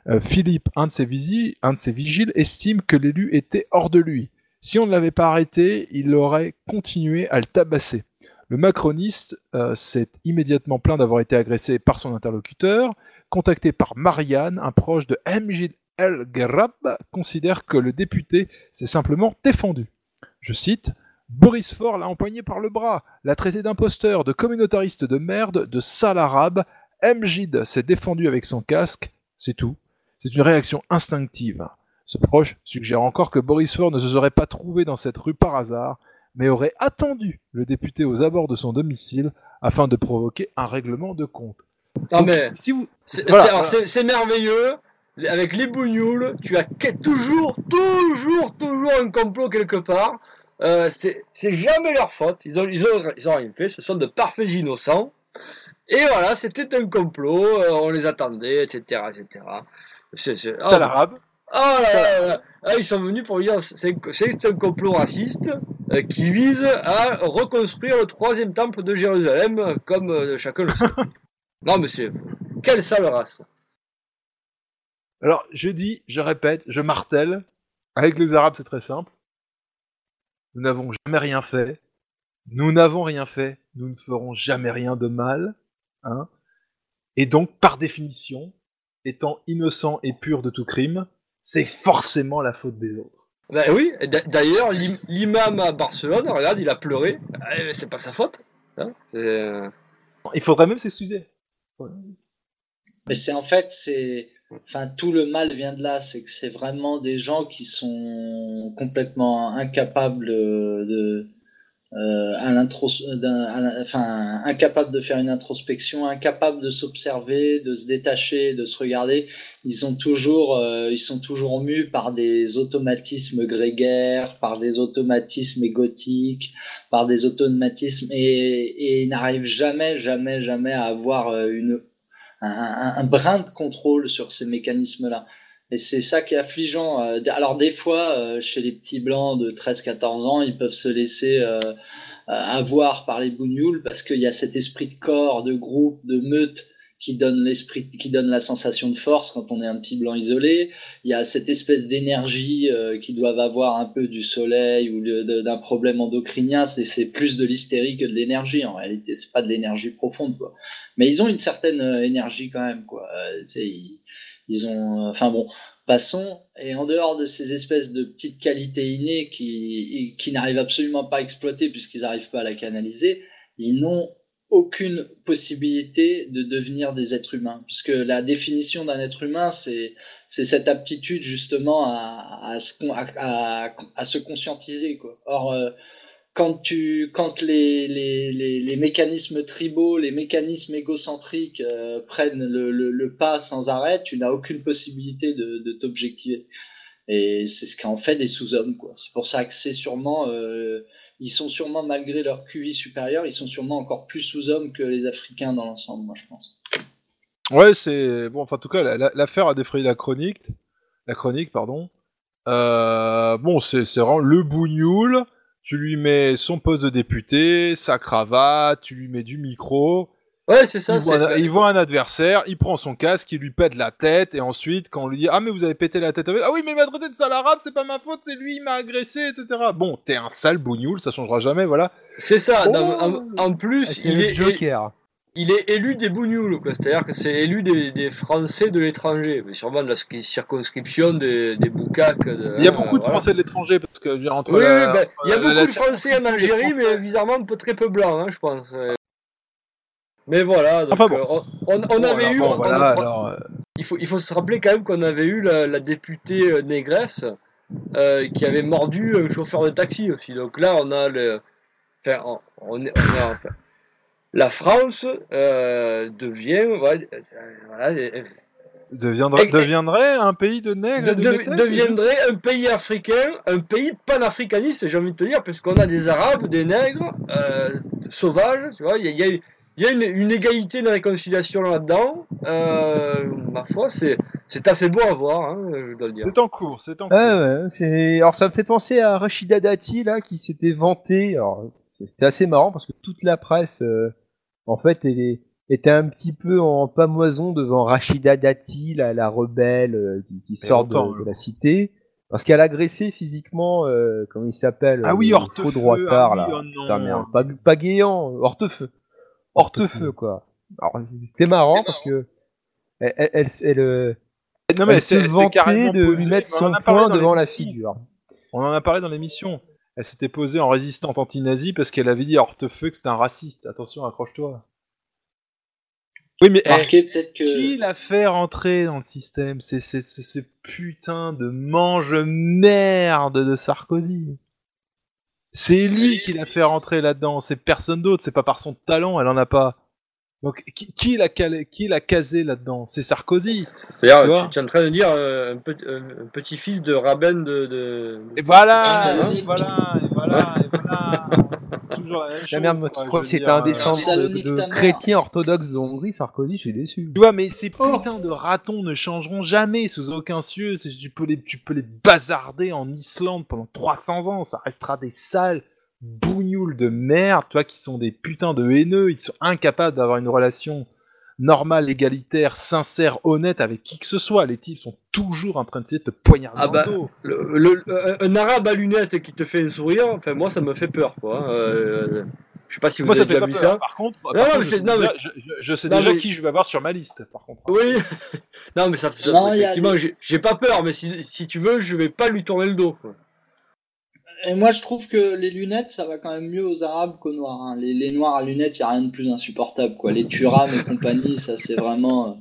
Euh, Philippe, un de, ses vigiles, estime que l'élu était hors de lui. Si on ne l'avait pas arrêté, il aurait continué à le tabasser. Le macroniste s'est immédiatement plaint d'avoir été agressé par son interlocuteur. Contacté par Marianne, un proche de Mjid El Grab considère que le député s'est simplement défendu. Je cite Boris Faure l'a empoigné par le bras, l'a traité d'imposteur, de communautariste de merde, de sale arabe. Mjid s'est défendu avec son casque, c'est tout. C'est une réaction instinctive. Ce proche suggère encore que Boris Faure ne se serait pas trouvé dans cette rue par hasard, mais aurait attendu le député aux abords de son domicile afin de provoquer un règlement de compte. Non Donc, mais si vous... c'est voilà, voilà. merveilleux. Avec les bougnoules, tu as toujours, toujours, toujours un complot quelque part. Euh, c'est jamais leur faute. Ils ont, ils, ont, ils ont rien fait. Ce sont de parfaits innocents. Et voilà, c'était un complot. euh, on les attendait, etc., etc. C'est c'est- ah, Sale arabe. Oh là là là là. Ah, ils sont venus pour dire c'est c'est un complot raciste euh, qui vise à reconstruire le troisième temple de Jérusalem, comme euh, chacun le sait. non c'est quelle sale race. Alors, je dis, je répète, je martèle. Avec les Arabes, c'est très simple. Nous n'avons jamais rien fait. Nous n'avons rien fait. Nous ne ferons jamais rien de mal. Hein et donc, par définition, étant innocent et pur de tout crime, c'est forcément la faute des autres. Ben oui, d'ailleurs l'im- l'imam à Barcelone, regarde, il a pleuré. Eh, C'est pas sa faute. hein. Euh, Il faudrait même s'excuser. Mais c'est en fait, c'est, enfin, tout le mal vient de là. C'est que c'est vraiment des gens qui sont complètement incapables de, euh, de faire une introspection, incapable de s'observer, de se détacher, de se regarder. Ils euh, sont toujours mus par des automatismes grégaires, par des automatismes égotiques, par des automatismes et, ils n'arrivent jamais, jamais, jamais à avoir euh, un brin de contrôle sur ces mécanismes-là. Et c'est ça qui est affligeant. Euh, Alors des fois, euh, chez les petits blancs de 13-14 ans, ils peuvent se laisser euh, avoir par les bougnoules parce qu'il y a cet esprit de corps, de groupe, de meute qui donne l'esprit, qui donne la sensation de force quand on est un petit blanc isolé. Il y a cette espèce d'énergie euh, qu'ils doivent avoir un peu du soleil ou d'un problème endocrinien. C'est, plus de l'hystérie que de l'énergie. En réalité, c'est pas de l'énergie profonde, quoi. Mais ils ont une certaine énergie quand même, quoi. Ils ont, enfin bon, passons. Et en dehors de ces espèces de petites qualités innées qui, qui n'arrivent absolument pas à exploiter puisqu'ils n'arrivent pas à la canaliser, ils n'ont aucune possibilité de devenir des êtres humains. Puisque la définition d'un être humain, c'est, c'est cette aptitude justement à, à, se, conscientiser, quoi. Or, euh, quand tu quand les, les, les, mécanismes tribaux, les mécanismes égocentriques euh, prennent le, le, pas sans arrêt, tu n'as aucune possibilité de, de t'objectiver. Et c'est ce qu'en fait des sous-hommes, quoi. C'est pour ça que c'est sûrement, euh, ils sont sûrement malgré leur QI supérieur, ils sont sûrement encore plus sous-hommes que les Africains dans l'ensemble, moi je pense. Ouais, c'est bon. Enfin, en tout cas, la- la- l'affaire a défrayé la chronique. La chronique, pardon. Euh, bon, c'est vraiment le bougnoul. Tu lui mets son poste de député, sa cravate, tu lui mets du micro. Ouais, c'est ça. Il voit, c'est- un, il voit un adversaire, il prend son casque, il lui pète la tête, et ensuite, quand on lui dit Ah, mais vous avez pété la tête avec. Ah oui, mais il m'a traité de sale arabe, c'est pas ma faute, c'est lui, il m'a agressé, etc. Bon, t'es un sale bougnoul, ça changera jamais, voilà. C'est ça. Oh non, en, en plus, Ah, c'est il le est, Joker. Il est élu des bougnoules, quoi. C'est-à-dire que c'est élu des, des Français de l'étranger, mais sûrement de la circonscription des, des. De, Il y a hein, beaucoup de voilà. Français de l'étranger, parce que dire, entre Oui, la- oui, ben, il y a la- beaucoup la de Français en Algérie, Français- mais bizarrement peu, très peu blancs, hein, je pense. Euh, Mais voilà, donc, Enfin bon. euh, on, on- on Bon, avait alors, eu. bon, on- voilà, on- alors, euh, il, faut, il faut se rappeler quand même qu'on avait eu la, la députée euh, négresse euh, qui avait mordu un chauffeur de taxi aussi. Donc là, on a le. Enfin, on, on est- on a- enfin, la France euh, devient. ouais, euh, voilà, euh, deviendrait, Et- deviendrait un pays de nègres de- et de de- métèques, deviendrait un pays africain, un pays panafricaniste, j'ai envie de te dire, parce qu'on a des Arabes, des nègres, euh, sauvages, tu vois, il y a, il y a- il y a une, une égalité, une réconciliation là-dedans. Euh, ma foi, c'est c'est assez beau à voir, hein, je dois le dire. C'est en cours, c'est en cours. Ouais, ouais, c'est... Alors ça me fait penser à Rachida Dati là qui s'était vanté. Alors c'était assez marrant parce que toute la presse, euh, en fait, est- était un petit peu en pamoison devant Rachida Dati, la, la rebelle euh, qui, sort de, hein. la cité, parce qu'elle a agressé physiquement, euh, comment il s'appelle, Ah euh, oui, le Hortefeux, faux droitard ah oui, là. oh. Putain, merde, pas, pas Guéant, Hortefeux, Hortefeux quoi. Alors c'était marrant parce que elle, elle, elle, elle, euh, Non, mais elle se vantait de lui mettre son poing devant la figure. On en a parlé dans l'émission. Elle s'était posée en résistante anti-nazie parce qu'elle avait dit à Hortefeux que c'était un raciste. Attention, accroche-toi. Oui, mais eh, peut-être que. qui l'a fait rentrer dans le système? C'est ce putain de mange-merde de Sarkozy. C'est lui qui l'a fait rentrer là-dedans. C'est personne d'autre. C'est pas par son talent. Elle en a pas. Donc, qui, qui l'a qui l'a casé là-dedans? C'est Sarkozy. Tu C'est-à-dire, tu, tu es en train de dire euh, un, petit- un- un petit-fils de Rabin de. de... Et voilà, et voilà, et voilà, et voilà. Toujours la même chose. La merde, je crois que c'était dire, un euh, descendant de, de chrétien orthodoxe de Hongrie, Sarkozy, je suis déçu. Tu vois, mais ces putains de ratons ne changeront jamais sous aucun cieux. C'est- Tu peux, les, tu peux les bazarder en Islande pendant 300 ans. Ça restera des sales de merde, tu vois, qui sont des putains de haineux. Ils sont incapables d'avoir une relation normale, égalitaire, sincère, honnête avec qui que ce soit. Les types sont toujours en train d'essayer de te poignarder Ah dans bah, le dos. Le, le- un- un arabe à lunettes qui te fait un sourire, enfin moi ça me fait peur quoi. hein. Euh, je sais pas si vous Moi, ça avez fait déjà vu peur. ça. Par contre, par Non, contre, mais je, c'est- sais non, déjà, mais- je, je- je sais Non, déjà mais- qui je vais avoir sur ma liste. Par contre. Oui. non mais ça, ça- effectivement des- j'ai- j'ai pas peur, mais si, si tu veux je vais pas lui tourner le dos. quoi. Et moi, je trouve que les lunettes, ça va quand même mieux aux Arabes qu'aux Noirs. hein. Les, les Noirs à lunettes, il a rien de plus insupportable, quoi. Les Turam et compagnie, ça, c'est vraiment, euh,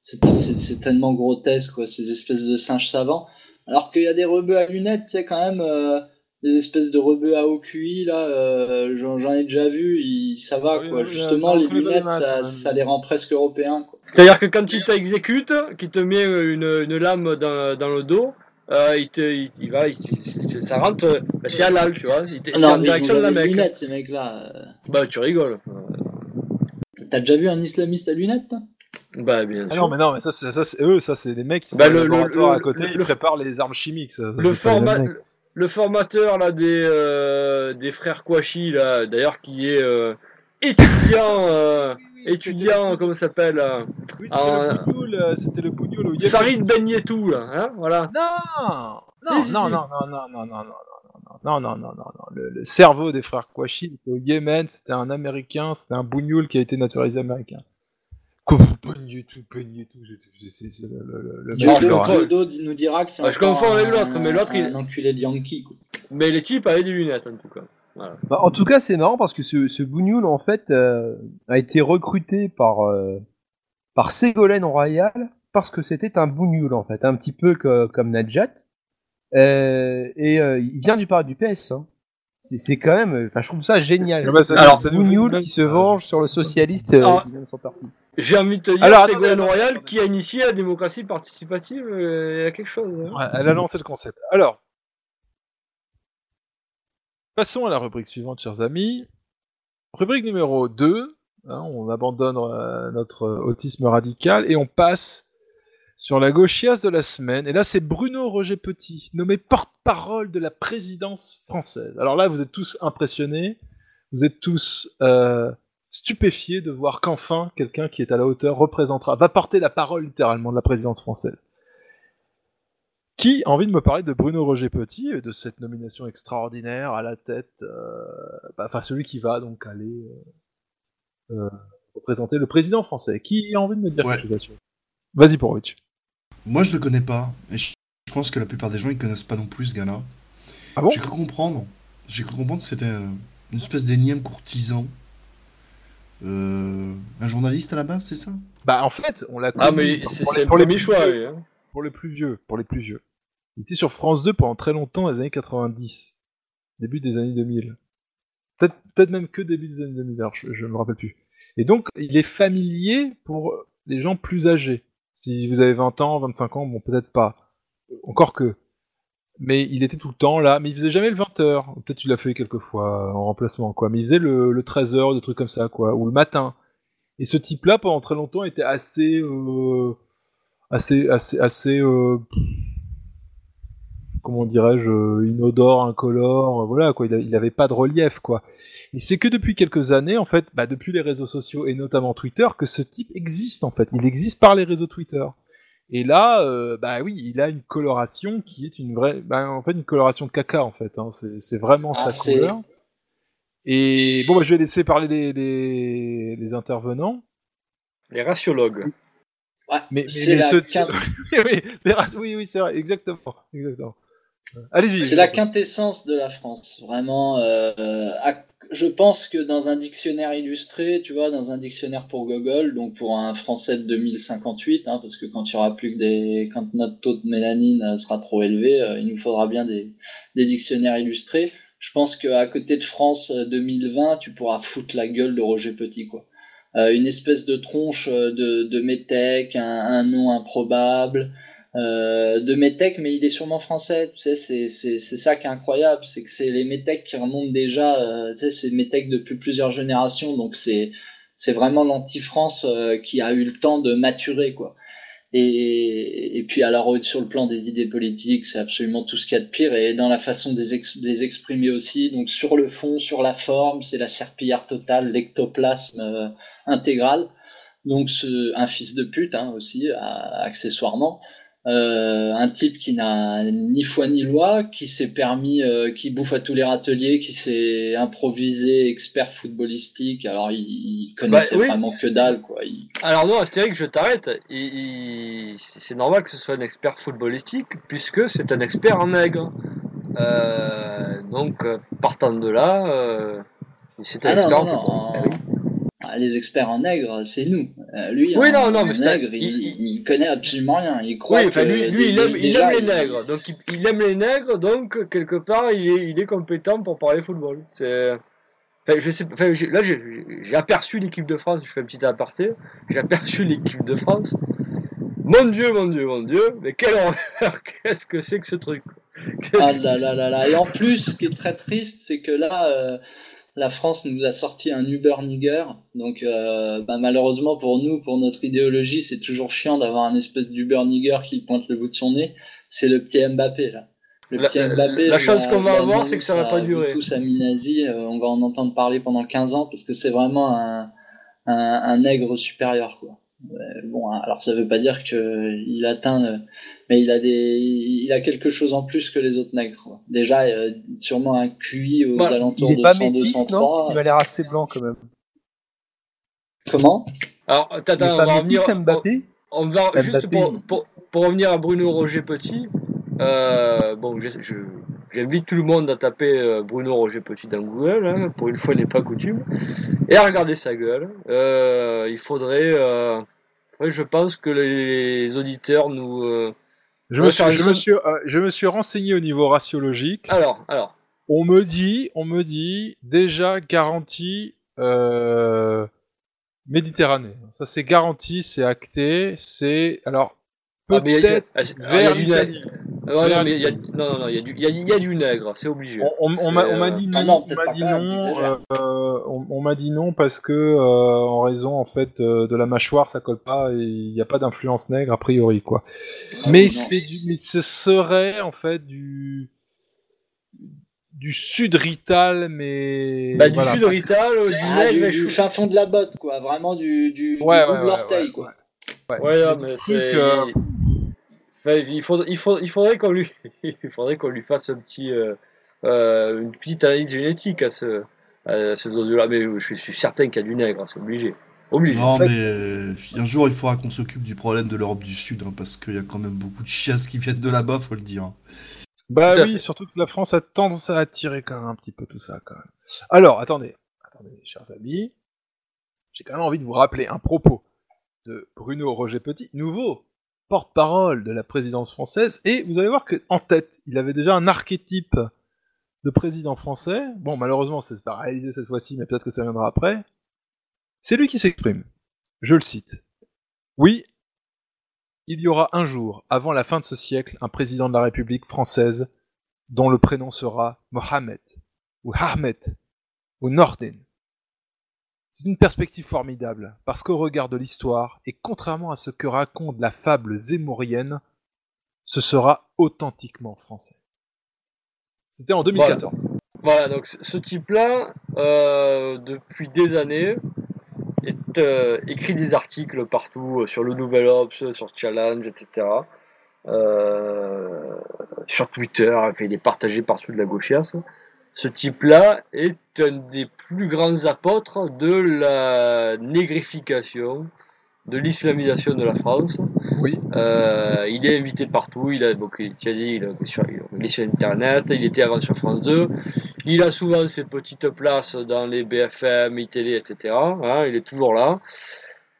c'est c'est- c'est tellement grotesque, quoi. Ces espèces de singes savants. Alors qu'il y a des rebeux à lunettes, tu sais, quand même, euh, les espèces de rebeux à haut QI là, euh, j'en ai déjà vu, ça va Oui, quoi. oui, Justement, euh, les lunettes, masses, ça, ça les rend presque européens. Quoi. C'est-à-dire que quand il t'exécute, qu'il te met une, une lame dans, dans le dos, euh, il te, il, il va, il- ça rentre, bah, c'est halal, tu vois. il te- C'est non, en direction de la Mecque. lunettes ces mecs-là. euh. Bah, tu rigoles. T'as déjà vu un islamiste à lunettes toi? Bah, bien Ah sûr. non, mais non, mais ça, c'est ça, c'est eux, ça, c'est des mecs qui sont Bah, le- le le- laboratoire le- à côté, le- ils le- préparent les armes chimiques. Ça, ça, le, formateur là des euh, des frères Kouachi là d'ailleurs qui est euh, étudiant euh, étudiant comment ça s'appelle euh, Oui, c'était le bougnoul, euh, c'était le bougnoul au Yémen. Farid Ben Yetou là hein voilà Non Si, non, si, non, si. non, non, non, non, non, non, non, non, non, non, non, non. Le, le cerveau des frères Kouachi était au Yémen, c'était un Américain, c'était un bougnoul qui a été naturalisé américain. Quoi, Ben Yetou, Ben Yetou, c'est- c'est c'est le, le, le, le mec, je Dieudo, confonds. Dieudo nous dira que c'est Ah, je encore confonds avec un- l'autre, mais l'autre, il- un enculé de Yankee. Quoi. mais les types avaient des lunettes en tout cas voilà. Bah, en tout cas, c'est marrant parce que ce, ce Bougnoul, en fait, euh, a été recruté par, euh, par Ségolène Royal parce que c'était un Bougnoul, en fait, un petit peu que- comme Nadjat. Euh, et euh, il vient du du PS. Hein. C'est quand même, enfin, je trouve ça génial. Ah bah, ça- Alors, Bougnoul qui se venge sur le socialiste euh, Alors- qui vient de son parti. j'ai envie de te dire Alors, Ségolène Royal qui a initié la démocratie participative euh, il y a quelque chose hein. Ouais, elle a lancé le concept. Alors, passons à la rubrique suivante, chers amis. Rubrique numéro 2. hein, on abandonne euh, notre autisme radical et on passe sur la gauchiasse de la semaine. Et là, c'est Bruno Roger Petit, nommé porte-parole de la présidence française. Alors là, vous êtes tous impressionnés. Vous êtes tous euh, stupéfiés de voir qu'enfin, quelqu'un qui est à la hauteur représentera, va porter la parole littéralement de la présidence française. Qui a envie de me parler de Bruno Roger Petit et de cette nomination extraordinaire à la tête, euh, bah, enfin celui qui va donc aller euh, euh, représenter le président français. Qui a envie de me dire Ouais. quelque chose? Vas-y pour Rich. Moi, je le connais pas. Et je je pense que la plupart des gens, ils connaissent pas non plus ce gars-là. Ah bon? J'ai cru comprendre. J'ai cru comprendre que c'était une espèce d'énième courtisan. Euh, un journaliste à la base, c'est ça? Bah en fait, on l'a ah connu mais pour c'est le pour les premier choix lui, hein. Pour les plus vieux, pour les plus vieux. Il était sur France 2 pendant très longtemps, les années 90, début des années 2000. Peut-être même que début des années 2000, alors je, je me rappelle plus. Et donc, il est familier pour les gens plus âgés. Si vous avez 20 ans, 25 ans, bon, peut-être pas. Encore que. Mais il était tout le temps là, mais il faisait jamais le 20h. Peut-être tu l'as fait quelques fois en remplacement, quoi. Mais il faisait le, le 13h, des trucs comme ça, quoi. Ou le matin. Et ce type-là, pendant très longtemps, était assez. euh, assez assez assez euh, comment dirais-je euh, inodore incolore euh, voilà quoi. Il, a- il avait pas de relief quoi. Et c'est que depuis quelques années en fait bah, depuis les réseaux sociaux et notamment Twitter que ce type existe en fait. Il existe par les réseaux Twitter. Et là euh, bah oui il a une coloration qui est une vraie bah, en fait une coloration de caca en fait hein. c'est c'est vraiment Ah, sa couleur. Et bon bah, je vais laisser parler les, les, les intervenants. Les raciologues Ouais, mais, c'est la, ce- oui, oui, c'est vrai, exactement, exactement. Allez-y. c'est la quintessence de la France. Vraiment, euh, à- je pense que dans un dictionnaire illustré, tu vois, dans un dictionnaire pour Google, donc pour un français de 2058, hein, parce que quand il y aura plus que des, quand notre taux de mélanine euh, sera trop élevé, euh, il nous faudra bien des, des dictionnaires illustrés. Je pense qu'à côté de France euh, 2020, tu pourras foutre la gueule de Roger Petit, quoi. Euh, une espèce de tronche euh, de, de métèque, un, nom improbable, euh, de métèque, mais il est sûrement français. Tu sais, c'est ça qui est incroyable, c'est que c'est les métèques qui remontent déjà. Euh, tu sais, c'est métèques depuis plusieurs générations, donc c'est c'est vraiment l'anti-France qui a eu le temps de maturer, quoi. Et, et puis alors sur le plan des idées politiques, c'est absolument tout ce qu'il y a de pire et dans la façon de les, exprimer aussi. Donc sur le fond, sur la forme, c'est la serpillière totale, l'ectoplasme euh, intégral. Donc un fils de pute hein, aussi, accessoirement. Euh, un type qui n'a ni foi ni loi, qui s'est permis, euh, qui bouffe à tous les râteliers, qui s'est improvisé expert footballistique. Alors il, il connaissait Bah, oui. vraiment que dalle, quoi. Il- Alors non, Astérix, je t'arrête. Il- il- C'est normal que ce soit un expert footballistique, puisque c'est un expert en nègre. Euh, donc, euh, partant de là, euh, c'est un Ah expert non, en non, football. en- Eh Les experts en nègre, c'est nous. Euh, lui, Oui, en, non, non, mais nègre, il, il- il connaît absolument rien. Il croit Oui, enfin, lui, lui il, aime, il aime les nègres, donc il, aime les nègres, donc quelque part il est, il est compétent pour parler football. C'est, enfin, je sais, enfin, j'ai- là j'ai aperçu l'équipe de France, je fais un petit aparté, j'ai aperçu l'équipe de France. Mon Dieu, mon Dieu, mon Dieu, mais quelle horreur, qu'est-ce que c'est que ce truc? Ah là là là. Et en plus, ce qui est très triste, c'est que là, euh, la France nous a sorti un Uber nigger. Donc, euh, bah, malheureusement pour nous, pour notre idéologie, c'est toujours chiant d'avoir un espèce d'Uber nigger qui pointe le bout de son nez. C'est le petit Mbappé là. Le La- petit Mbappé. la là, qu'on va avoir, c'est que ça va pas durer. Tous amis nazis, euh, on va en entendre parler pendant 15 ans parce que c'est vraiment un, un, un nègre supérieur quoi. Bon, hein, alors ça veut pas dire que il atteint, euh, mais il a des, il a quelque chose en plus que les autres nègres. Déjà, euh, sûrement un QI aux Bah, alentours Il est de pas 100, métis, non? 203. Parce qu'il m'a l'air assez blanc quand même. Comment? Alors, Il est on va métis, revenir. Mbappé? On va Mbappé, juste pour, il- pour, pour revenir à Bruno Roger Petit. Euh, bon, je- je- j'invite tout le monde à taper Bruno Roger Petit dans Google, hein, pour une fois n'est pas coutume, et à regarder sa gueule. Euh, il faudrait, euh, je pense que les auditeurs nous. euh, Je me, suis, je, me euh, je me suis renseigné au niveau raciologique. Alors, alors, On me dit, on me dit déjà garanti euh, Méditerranée. Ça c'est garanti, c'est acté, c'est alors Ah, peut-être ah, c'est- alors, il y a vers l'Italie. Ouais, non, Vers mais il y a, l'Italie. non, non, non, il y a du, il y a, il y a du nègre, c'est obligé. On, m'a dit Ah non, non, on m'a dit non, euh, on, on m'a dit non parce que euh, en raison en fait euh, de la mâchoire ça colle pas et il n'y a pas d'influence nègre a priori quoi. Ah mais non. du, mais ce serait en fait du du sud rital mais Bah, du voilà. sud rital, euh, du Ah, nègre du, du fin fond de la botte, quoi. Vraiment du, du, du Ouais, bout ouais, de ouais, l'orteil, ouais, quoi. Ouais. Ouais, non, mais c'est. Enfin, il faudrait, il faudrait, il faudrait qu'on lui, il faudrait qu'on lui fasse un petit, euh, euh, une petite analyse génétique à ce, à ces oiseaux-là. Mais je suis certain qu'il y a du nègre, c'est obligé. Obligé. Non, En fait, mais euh, un jour, il faudra qu'on s'occupe du problème de l'Europe du Sud, hein, parce qu'il y a quand même beaucoup de chiasses qui viennent de là-bas, faut le dire. Bah Tout à oui, fait. surtout que la France a tendance à attirer quand même un petit peu tout ça quand même. Alors, attendez, attendez, chers amis, j'ai quand même envie de vous rappeler un propos de Bruno Roger Petit, nouveau porte-parole de la présidence française, et vous allez voir que en tête, il avait déjà un archétype de président français. Bon, malheureusement, c'est pas réalisé cette fois-ci, mais peut-être que ça viendra après. C'est lui qui s'exprime. Je le cite. Oui, il y aura un jour, avant la fin de ce siècle, un président de la République française dont le prénom sera Mohamed, ou Ahmed, ou Nordin. C'est une perspective formidable, parce qu'au regard de l'histoire, et contrairement à ce que raconte la fable zémorienne, ce sera authentiquement français. C'était en 2014. Voilà, donc ce- type-là, euh, depuis des années, est, euh, écrit des articles partout euh, sur le Nouvel Obs, sur Challenge, etc. Sur Twitter, il est partagé partout de la gauchiasse. Ce type-là est un des plus grands apôtres de la négrification, de l'islamisation de la France. Oui. Euh, il est invité partout, il a, donc, tu as dit, il, est sur, il est sur Internet, il était avant sur France 2, il a souvent ses petites places dans les BFM, ITL, etc. hein, il est toujours là.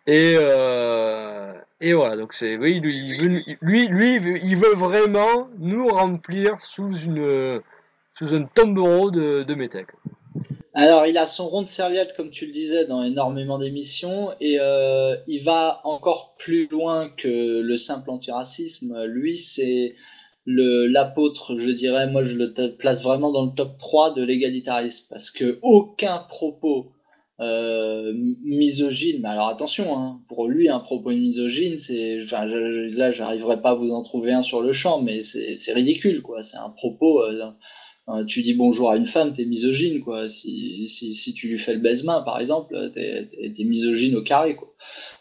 Et, euh, et voilà, donc c'est, oui, lui, lui, il veut vraiment nous remplir sous une, sous un tombereau de, de métèques. Alors, il a son rond de serviette, comme tu le disais, dans énormément d'émissions, et euh, il va encore plus loin que le simple antiracisme. Lui, c'est le l'apôtre, je dirais, moi je le place vraiment dans le top 3 de l'égalitarisme, parce que aucun propos euh, misogyne, mais alors attention, hein, pour lui, un propos misogyne, c'est, là, j'arriverai pas à vous en trouver un sur le champ, mais c'est ridicule, quoi. C'est un propos. euh, tu dis bonjour à une femme, t'es misogyne, quoi. Si, si, tu lui fais le baise-main, par exemple, t'es, t'es misogyne au carré, quoi.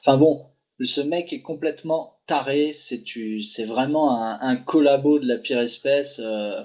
Enfin bon, ce mec est complètement taré, c'est, vraiment un, un collabo de la pire espèce. euh,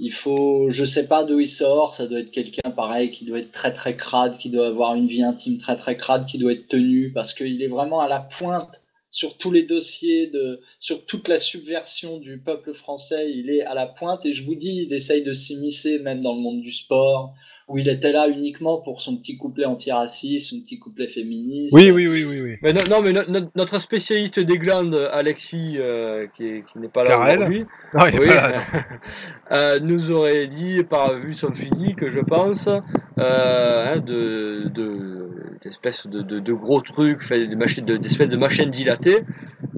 il faut, je sais pas d'où il sort, ça doit être quelqu'un pareil qui doit être très très crade, qui doit avoir une vie intime très très crade, qui doit être tenu, parce qu'il est vraiment à la pointe sur tous les dossiers, de, sur toute la subversion du peuple français, il est à la pointe. Et je vous dis, il essaye de s'immiscer même dans le monde du sport, où il était là uniquement pour son petit couplet antiraciste, son petit couplet féministe. Oui, oui, oui, oui, oui. Mais non, non, mais no- no- notre spécialiste des glandes, Alexis, euh, qui, est- qui n'est pas là aujourd'hui, oui, euh, nous aurait dit, par vu son physique, je pense, euh, hein, de, de, d'espèces de, de, de gros trucs, fait, des machines, de, d'espèces de machines dilatées,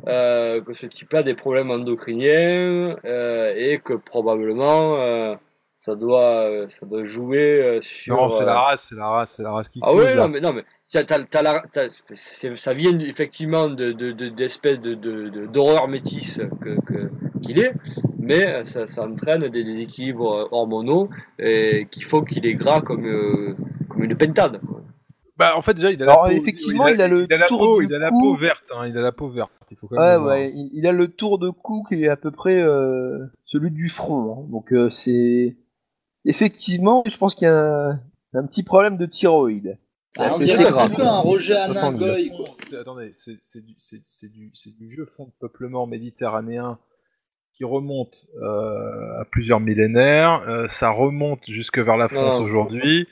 euh, que ce type-là a des problèmes endocriniens euh, et que probablement euh, ça doit, ça doit jouer sur. Non, c'est la race, c'est la race, c'est la race qui ah oui, non, mais non, mais c'est- ça vient effectivement de, de, de- d'espèces de, d'horreur métisse qu'il est, mais ça, ça entraîne des déséquilibres hormonaux et qu'il faut qu'il est gras comme, comme une pentade. quoi. Bah, en fait, déjà, il a Alors, la peau, effectivement, il a le il a la tour peau, du il a la peau verte, hein, il a la peau verte. Il faut quand même Ouais, ouais, il, il a le tour de cou qui est à peu près euh, celui du front. hein. Donc euh, c'est effectivement, je pense qu'il y a un, un petit problème de thyroïde. Ah, c'est dirait c'est un grave. Roger Goy, Attendez, c'est c'est du, du, c'est du vieux fond de peuplement méditerranéen qui remonte euh, à plusieurs millénaires. euh, ça remonte jusque vers la France aujourd'hui.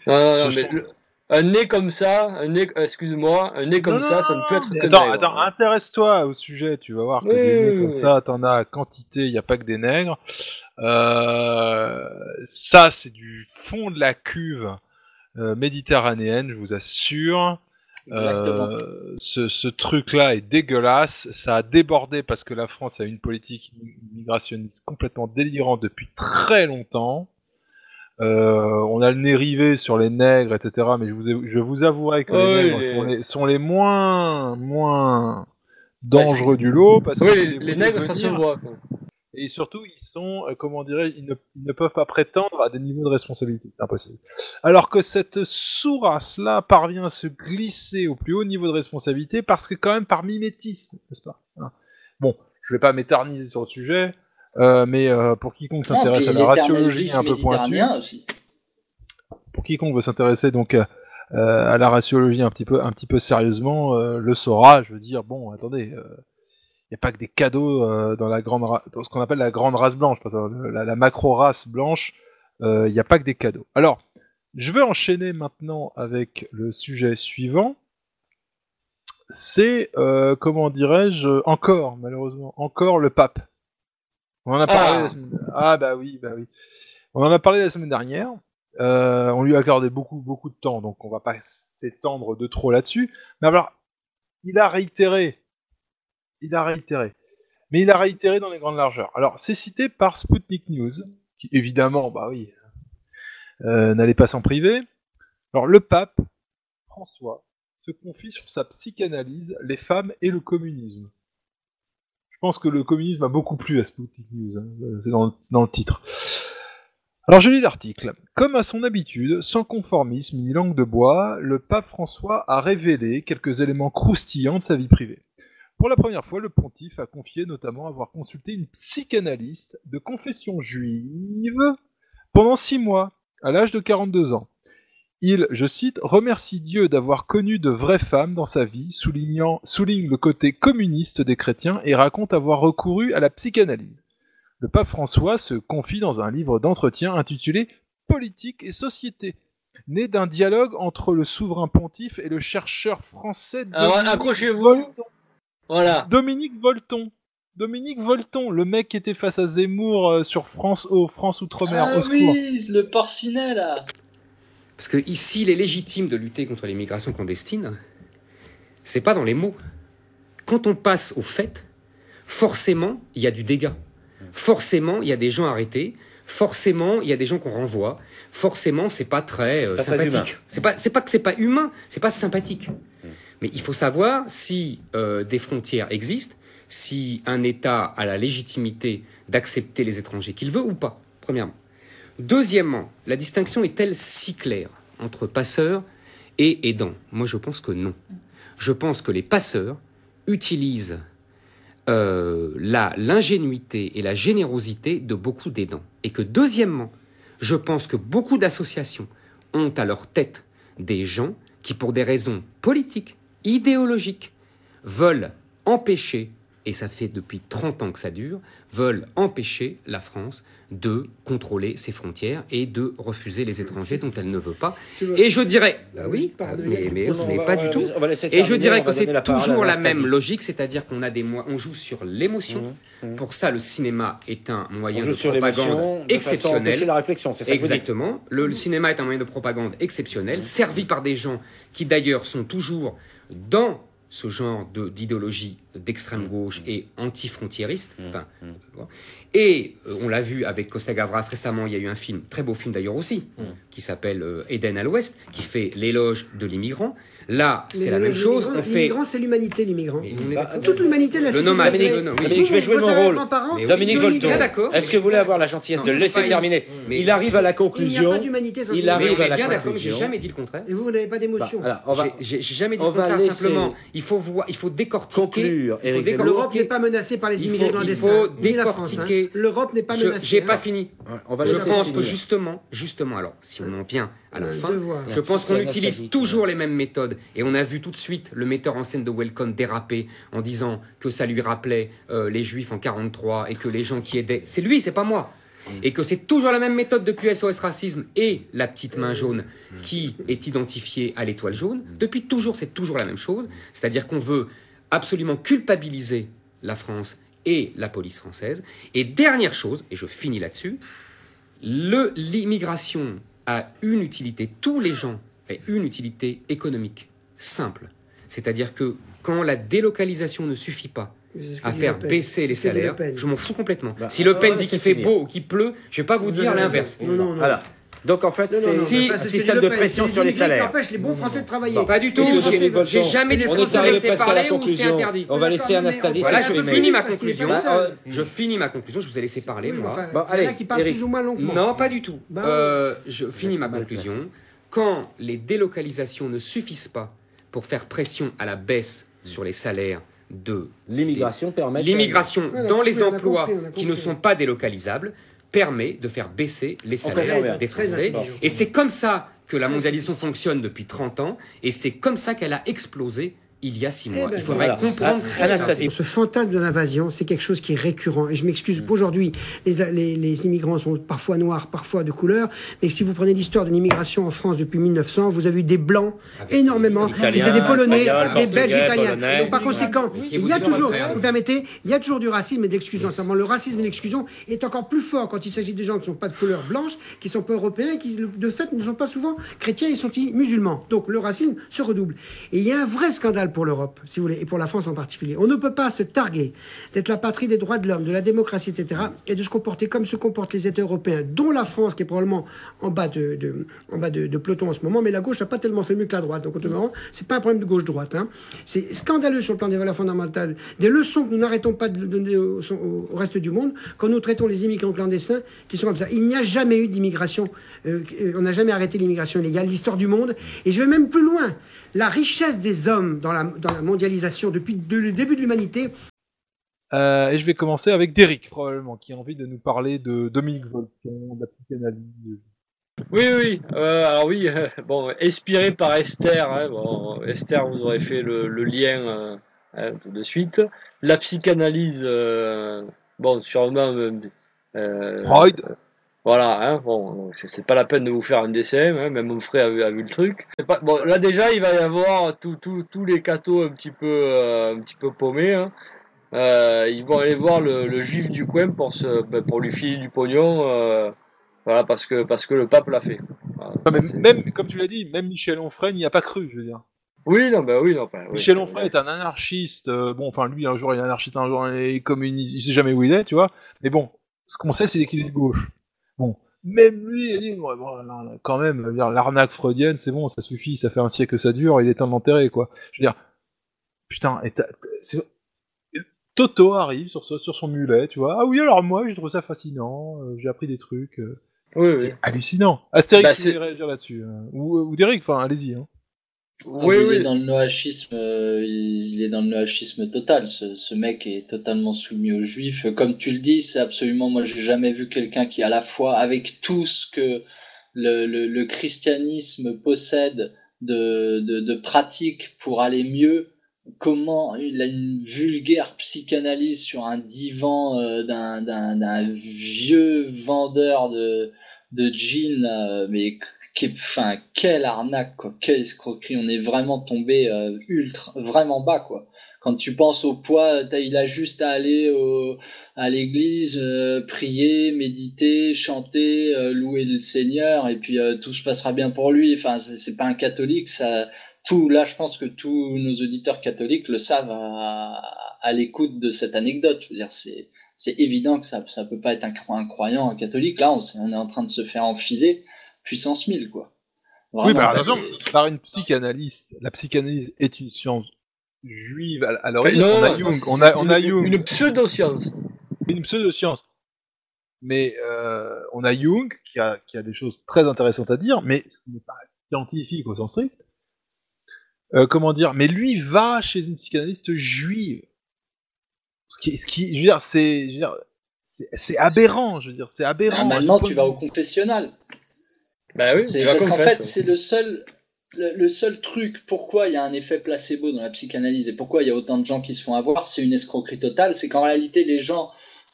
Un nez comme ça, un nez, euh, excuse-moi, un nez comme Non, ça, non, ça ne peut être que attends, nègre. attends, intéresse-toi au sujet, tu vas voir que Oui, des nez oui, comme oui. ça, t'en as à quantité, il n'y a pas que des nègres. Euh, ça, c'est du fond de la cuve euh, méditerranéenne, je vous assure. Exactement. Euh, ce, ce truc-là est dégueulasse. Ça a débordé parce que la France a une politique migrationniste complètement délirante depuis très longtemps. Euh, on a le nez rivé sur les nègres, etc. Mais je vous, je vous avouerai que les nègres les- sont, les, sont les moins, moins dangereux c'est- du lot parce Oui, les, nègres, ça se voit. quoi. Et surtout, ils sont, euh, comment dirais ils ne, ils ne peuvent pas prétendre à des niveaux de responsabilité. C'est impossible. Alors que cette sous-race-là parvient à se glisser au plus haut niveau de responsabilité parce que quand même par mimétisme, n'est-ce pas? Bon, je vais pas m'éterniser sur le sujet, euh, mais euh, pour quiconque s'intéresse à la raciologie un peu pointue, aussi. pour quiconque veut s'intéresser donc euh, à la raciologie un petit peu, un petit peu sérieusement, le saura. Je veux dire, bon, attendez, il n'y a pas que des cadeaux dans la grande, ra- dans ce qu'on appelle la grande race blanche, la, la macro race blanche, il n'y a pas que des cadeaux. Alors, je vais enchaîner maintenant avec le sujet suivant. C'est, euh, comment dirais-je, encore, malheureusement, encore le pape. On en a parlé Ah. la semaine Ah bah oui, bah oui. On en a parlé la semaine dernière. Euh, on lui a accordé beaucoup, beaucoup de temps, donc on va pas s'étendre de trop là-dessus. Mais alors, il a réitéré. Il a réitéré. Mais il a réitéré dans les grandes largeurs. Alors, c'est cité par Sputnik News, qui évidemment, bah oui, euh, n'allait pas s'en priver. Alors, le pape, François, se confie sur sa psychanalyse, les femmes et le communisme. Je pense que le communisme a beaucoup plu à Sputnik News, hein, c'est dans le titre. Alors je lis l'article. Comme à son habitude, sans conformisme ni langue de bois, le pape François a révélé quelques éléments croustillants de sa vie privée. Pour la première fois, le pontife a confié notamment avoir consulté une psychanalyste de confession juive pendant six mois, à l'âge de 42 ans. Il, je cite, remercie Dieu d'avoir connu de vraies femmes dans sa vie, soulignant, souligne le côté communiste des chrétiens et raconte avoir recouru à la psychanalyse. Le pape François se confie dans un livre d'entretien intitulé Politique et société, né d'un dialogue entre le souverain pontife et le chercheur français Alors, Dominique accrochez-vous. Volton. Voilà. Dominique Volton. Dominique Volton, le mec qui était face à Zemmour euh, sur France O, France Outre-mer, Ah au secours. oui, le porcinet là. Parce que ici, il est légitime de lutter contre l'immigration clandestine. C'est pas dans les mots. Quand on passe au fait, forcément, il y a du dégât. Forcément, il y a des gens arrêtés. Forcément, il y a des gens qu'on renvoie. Forcément, c'est pas très euh, sympathique. C'est pas, c'est pas que c'est pas humain, c'est pas sympathique. Mais il faut savoir si euh, des frontières existent, si un État a la légitimité d'accepter les étrangers qu'il veut ou pas. Premièrement. Deuxièmement, la distinction est-elle si claire entre passeurs et aidants? Moi, je pense que non. Je pense que les passeurs utilisent euh, l'ingénuité et la générosité de beaucoup d'aidants. Et que deuxièmement, je pense que beaucoup d'associations ont à leur tête des gens qui, pour des raisons politiques, idéologiques, veulent empêcher, et ça fait depuis 30 ans que ça dure, veulent empêcher la France de contrôler ses frontières et de refuser les étrangers dont elle ne veut pas. Et je dirais, bah oui, mais, mais- mais va- pas du tout. Et je dirais que c'est toujours la même logique, c'est-à-dire qu'on a des mois, on joue sur l'émotion. Pour ça, le cinéma est un moyen de propagande exceptionnel. la réflexion, c'est ça. Exactement. Le, le cinéma est un moyen de propagande exceptionnel, servi par des gens qui d'ailleurs sont toujours dans ce genre de- d'idéologie d'extrême gauche et anti-frontiériste. Enfin, voilà. et euh, on l'a vu avec Costa Gavras récemment, il y a eu un film, très beau film d'ailleurs aussi, qui s'appelle euh, Eden à l'Ouest, qui fait l'éloge de l'immigrant. Là, c'est la même chose. On fait L'immigrant, c'est l'humanité, l'immigrant. d'accord. Toute l'humanité de la Le société. nomade. Dominique, je vais jouer mon rôle. Dominique Volton, est-ce que vous voulez avoir la gentillesse de le laisser terminer Il arrive à la Il n'y a conclusion. pas d'humanité sans Il arrive à la mais j'ai conclusion. jamais dit le contraire. Et vous, vous n'avez pas d'émotion. Bah, J'ai- jamais dit le contraire, simplement. Il faut voir, il faut décortiquer. conclure, L'Europe n'est pas menacée par les Il immigrés faut- il clandestins. faut ni la France. hein. décortiquer- L'Europe n'est pas Je- menacée. J'ai pas fini. je pense que justement, justement, alors, si on en vient à la Euh, fin, je pense qu'on utilise toujours les mêmes méthodes. Et on a vu tout de suite le metteur en scène de Welcome déraper en disant que ça lui rappelait euh, les Juifs en 43 et que les gens qui aidaient, c'est lui, c'est pas moi. Et que c'est toujours la même méthode depuis SOS Racisme et la petite main jaune qui est identifiée à l'étoile jaune. Depuis toujours, c'est toujours la même chose. C'est-à-dire qu'on veut absolument culpabiliser la France et la police française. Et dernière chose, et je finis là-dessus, l'immigration a une utilité, tous les gens ont une utilité économique simple. C'est-à-dire que quand la délocalisation ne suffit pas à faire Le Pen. baisser les salaires, Le je m'en fous complètement. Bah, si Le Pen dit qu'il fait beau ou qu'il pleut, je vais pas vous Vous dire l'inverse. Non, non, non. Alors, donc en fait, c'est pas- un système de pression sur les immigrés qui salaires. empêchent les bons Français de travailler. Pas du tout, j'ai jamais dit On est se arrivé laissait presque à la parler ou c'est conclusion. interdit. On va laisser Anastasie Voilà, je s'exprimer. finis ma conclusion. Bah, Je finis ma conclusion, je vous ai laissé parler, moi. enfin, Bon, il y en a allez, qui parlent Eric. plus ou moins longuement. Non, pas du tout. Bah, Euh, je finis ma conclusion. Quand les délocalisations ne suffisent pas pour faire pression à la baisse sur les salaires de L'immigration permet. l'immigration dans les emplois qui ne sont pas délocalisables permet de faire baisser les salaires des Français. Et c'est comme ça que la mondialisation fonctionne depuis 30 ans et c'est comme ça qu'elle a explosé il y a 6 mois. ben, Il faudrait voilà. comprendre Ah. Anastasie. Ce fantasme de l'invasion, c'est quelque chose qui est récurrent. Et je m'excuse, aujourd'hui, les, les, les immigrants sont parfois noirs, parfois de couleur. Mais si vous prenez l'histoire de l'immigration en France depuis 1900, vous avez eu des blancs Avec énormément, des, Polonais, des Belges, Italiens. Polonais. Donc, par conséquent, il y a toujours, vous me permettez, il y a toujours du racisme et de l'exclusion. Seulement, le racisme et l'exclusion est encore plus fort quand il s'agit de gens qui ne sont pas de couleur blanche, qui sont pas européens, qui de fait ne sont pas souvent chrétiens, ils sont musulmans. Donc le racisme se redouble. Et il y a un vrai scandale pour l'Europe, si vous voulez, et pour la France en particulier. On ne peut pas se targuer d'être la patrie des droits de l'homme, de la démocratie, etc., et de se comporter comme se comportent les États européens, dont la France, qui est probablement en bas de, en bas de, peloton en ce moment, mais la gauche n'a pas tellement fait mieux que la droite. Donc, au demeurant, c'est pas un problème de gauche-droite. hein. C'est scandaleux sur le plan des valeurs fondamentales, des leçons que nous n'arrêtons pas de donner au, reste du monde quand nous traitons les immigrants clandestins qui sont comme ça. Il n'y a jamais eu d'immigration, euh, on n'a jamais arrêté l'immigration illégale, l'histoire du monde. Et je vais même plus loin. La richesse des hommes dans la, dans la mondialisation depuis de- le début de l'humanité Euh, et je vais commencer avec Derek, probablement, qui a envie de nous parler de Dominique Volton, de la psychanalyse. Oui, oui, oui. Euh, alors oui, euh, bon, inspiré par Esther, hein, bon, Esther, vous aurez fait le, le lien euh, hein, tout de suite. La psychanalyse, euh, bon, sûrement... euh, euh, Freud. Voilà, hein, bon, c'est pas la peine de vous faire un dessin, hein, même mon frère a vu, a vu le truc. Pas, bon, là déjà, il va y avoir tous les cathos un petit peu, euh, un petit peu paumés. Hein. Euh, ils vont aller voir le, le juif du coin pour, se, ben, pour lui filer du pognon, euh, voilà, parce que, parce que le pape l'a fait. Voilà, Non, mais c'est- même, comme tu l'as dit, même Michel Onfray n'y a pas cru, je veux dire. Oui, non, bah oui, non, bah, oui. Michel Onfray est un anarchiste. euh, bon, enfin, lui, un jour il est anarchiste, un jour il est communiste, il sait jamais où il est, tu vois. Mais bon, ce qu'on sait, c'est qu'il est de gauche. Même lui, il dit, bon, quand même, l'arnaque freudienne, c'est bon, ça suffit, ça fait un siècle que ça dure, il est temps de l'enterrer, quoi. Je veux dire, putain, et Toto arrive sur, son mulet, tu vois. Ah oui, alors moi, je trouve ça fascinant, euh, j'ai appris des trucs. euh, Oui, c'est oui. hallucinant. Astérix, Bah, là-dessus euh, ou, ou Derek, enfin, allez-y. Hein. Oui, il oui. est dans le noachisme, euh, il est dans le noachisme total. Ce, ce mec est totalement soumis aux juifs. Comme tu le dis, c'est absolument, moi, j'ai jamais vu quelqu'un qui, à la fois, avec tout ce que le, le, le christianisme possède de, de, de pratiques pour aller mieux, comment il a une vulgaire psychanalyse sur un divan euh, d'un, d'un, d'un vieux vendeur de, de jeans, là, mais enfin, quelle arnaque, quoi, quelle escroquerie. On est vraiment tombé euh, ultra, vraiment bas, quoi. Quand tu penses au poids, t'as- il a juste à aller à l'église, euh, prier, méditer, chanter, euh, louer le Seigneur, et puis euh, tout se passera bien pour lui. Enfin, c'est, pas un catholique, ça. Tout, là, je pense que tous nos auditeurs catholiques le savent à, l'écoute de cette anecdote. C'est, évident que ça, ça peut pas être un, cro- un croyant, un catholique. Là, on est en train de se faire enfiler puissance 1000, quoi. oui, bah, attention, que- par une psychanalyste, la psychanalyse est une science juive à, à l'origine. Non, on a Jung, c'est on a, on a une- Jung. une pseudo-science. Une pseudo-science. Mais euh, on a Jung qui a, qui a des choses très intéressantes à dire, mais ce n'est pas scientifique au sens strict. Euh, comment dire Mais lui va chez une psychanalyste juive. Ce qui, ce qui, je veux dire, c'est, je veux dire, c'est, c'est aberrant. Je veux dire, c'est aberrant. Ah, maintenant, tu vas au confessionnal. Bah oui, C'est- parce qu'en fait, c'est le seul, le, le seul truc, pourquoi il y a un effet placebo dans la psychanalyse et pourquoi il y a autant de gens qui se font avoir, c'est une escroquerie totale, c'est qu'en réalité, les gens,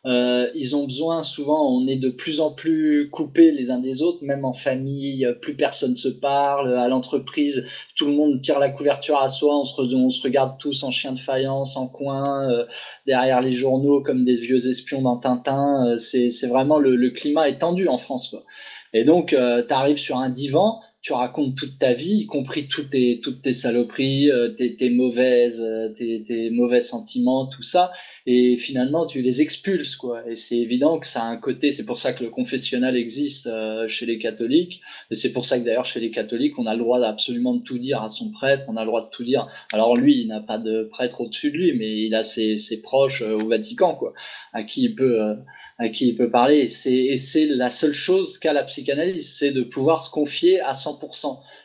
euh, ils ont besoin, souvent, on est de plus en plus coupés les uns des autres, même en famille, plus personne se parle, à l'entreprise, tout le monde tire la couverture à soi, on se, re- on se regarde tous en chien de faïence, en coin, euh, derrière les journaux, comme des vieux espions dans Tintin, euh, c'est c'est vraiment, le, le climat est tendu en France, quoi. Et donc, euh, tu arrives sur un divan, tu racontes toute ta vie, y compris toutes tes, toutes tes saloperies, euh, tes, mauvaises, euh, tes, mauvais sentiments, tout ça, et finalement tu les expulses, quoi. Et c'est évident que ça a un côté, c'est pour ça que le confessionnal existe euh, chez les catholiques, et c'est pour ça que d'ailleurs chez les catholiques, on a le droit absolument de tout dire à son prêtre, on a le droit de tout dire. Alors lui, il n'a pas de prêtre au-dessus de lui, mais il a ses, ses proches au Vatican, quoi, à qui il peut, à qui il peut parler. Et c'est la seule chose qu'a la psychanalyse, c'est de pouvoir se confier à 100%.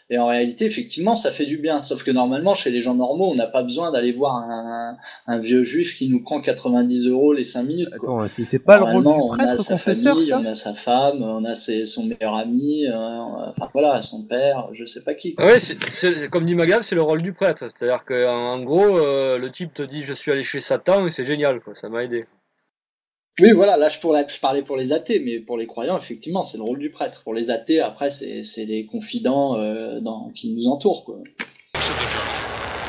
Et en réalité, effectivement, ça fait du bien. Sauf que normalement, chez les gens normaux, on n'a pas besoin d'aller voir un, un vieux juif qui nous prend 90 euros les 5 minutes. Quoi. Attends, c'est pas le rôle du on prêtre a sa confesseur, famille, ça on a sa femme, on a ses, son meilleur ami, euh, enfin voilà, son père, je sais pas qui. c'est, c'est- comme dit Magav, c'est le rôle du prêtre. C'est-à-dire que en en gros, euh, le type te dit je suis allé chez Satan et c'est génial, quoi. Ça m'a aidé. Oui, voilà, là je, pourrais, je parlais pour les athées, mais pour les croyants, effectivement, c'est le rôle du prêtre. Pour les athées, après, c'est les confidents euh, dans, qui nous entourent. Quoi.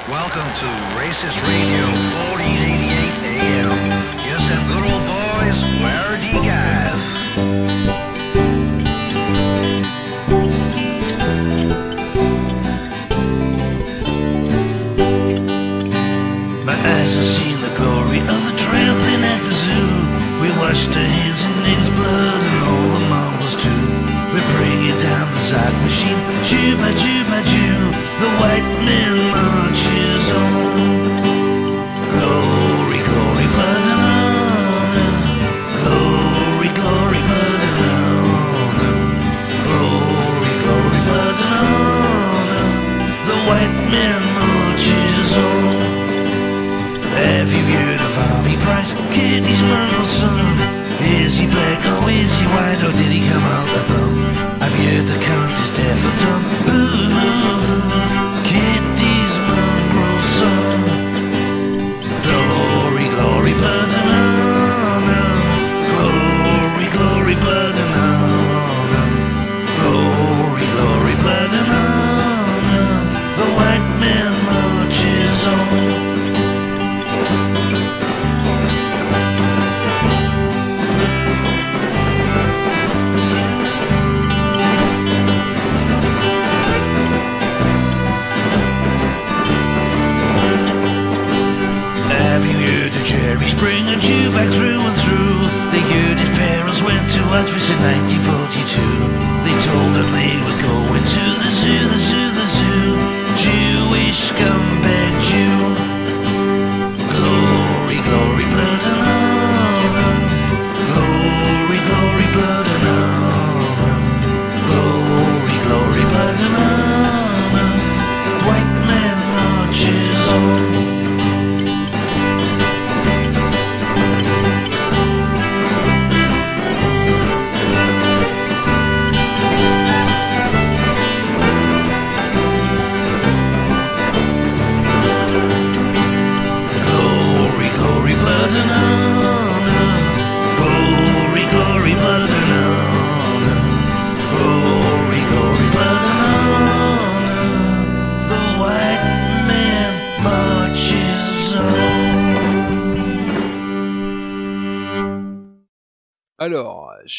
Welcome to Racist Radio 1488 AM. Yes, them good old boys, where are the guys? machine. Choo-ba, choo-ba, choo. The way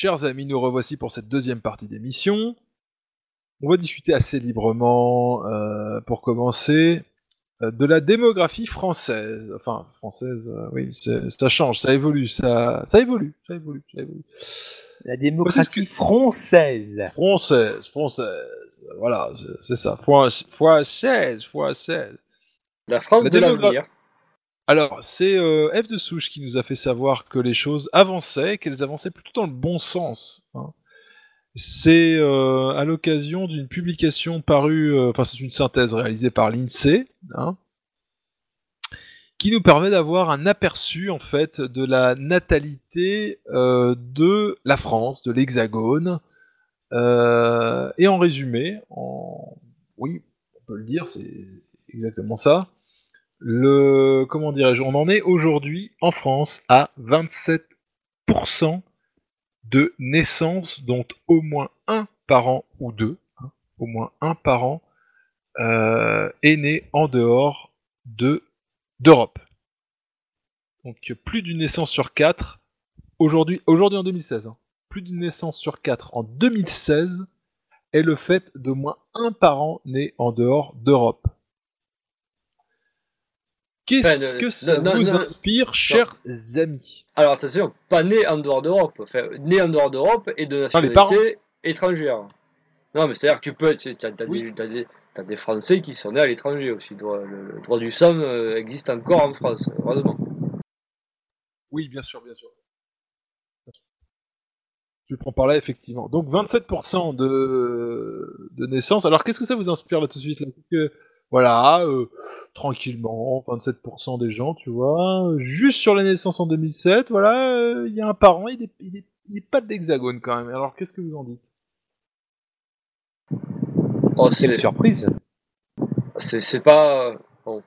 chers amis, nous revoici pour cette deuxième partie d'émission. On va discuter assez librement, euh, pour commencer, euh, de la démographie française. Enfin, française, euh, oui, ça change, ça évolue, ça, ça évolue, ça évolue, ça évolue. La démocratie française. Française, française, voilà, c'est- ça. Fois, fois 16, fois 16. La France de démogra- l'avenir. Alors, c'est euh, F de Souche qui nous a fait savoir que les choses avançaient, qu'elles avançaient plutôt dans le bon sens. hein. C'est euh, à l'occasion d'une publication parue, euh, enfin c'est une synthèse réalisée par l'INSEE, hein, qui nous permet d'avoir un aperçu en fait de la natalité euh, de la France, de l'Hexagone. Euh, et en résumé, oui, on peut le dire, c'est exactement ça. Le comment dirais-je On en est aujourd'hui en France à 27% de naissances dont au moins un parent ou deux, hein, au moins un parent euh, est né en dehors de d'Europe. Donc plus d'une naissance sur quatre aujourd'hui, aujourd'hui en 2016, hein, plus d'une naissance sur quatre en 2016 est le fait d'au moins un parent né en dehors d'Europe. Qu'est-ce que euh, ça non, vous non, inspire, non. chers amis Alors attention, pas né en dehors d'Europe, enfin né en dehors d'Europe et de nationalité étrangère. Non, mais c'est-à-dire que tu peux, tu as, des, Français qui sont nés à l'étranger aussi. Le, le droit du sang euh, existe encore en France, heureusement. Oui, bien sûr, bien sûr. Je prends par là, effectivement. Donc 27% de, de naissance. Alors qu'est-ce que ça vous inspire là tout de suite là? Voilà, euh, tranquillement, 27% des gens, tu vois. Juste sur les naissances en 2007, voilà, euh, il y a un parent, il est, il est, il est pas de l'hexagone quand même. Alors qu'est-ce que vous en dites? Oh, Quelle surprise C'est c'est pas. Bon,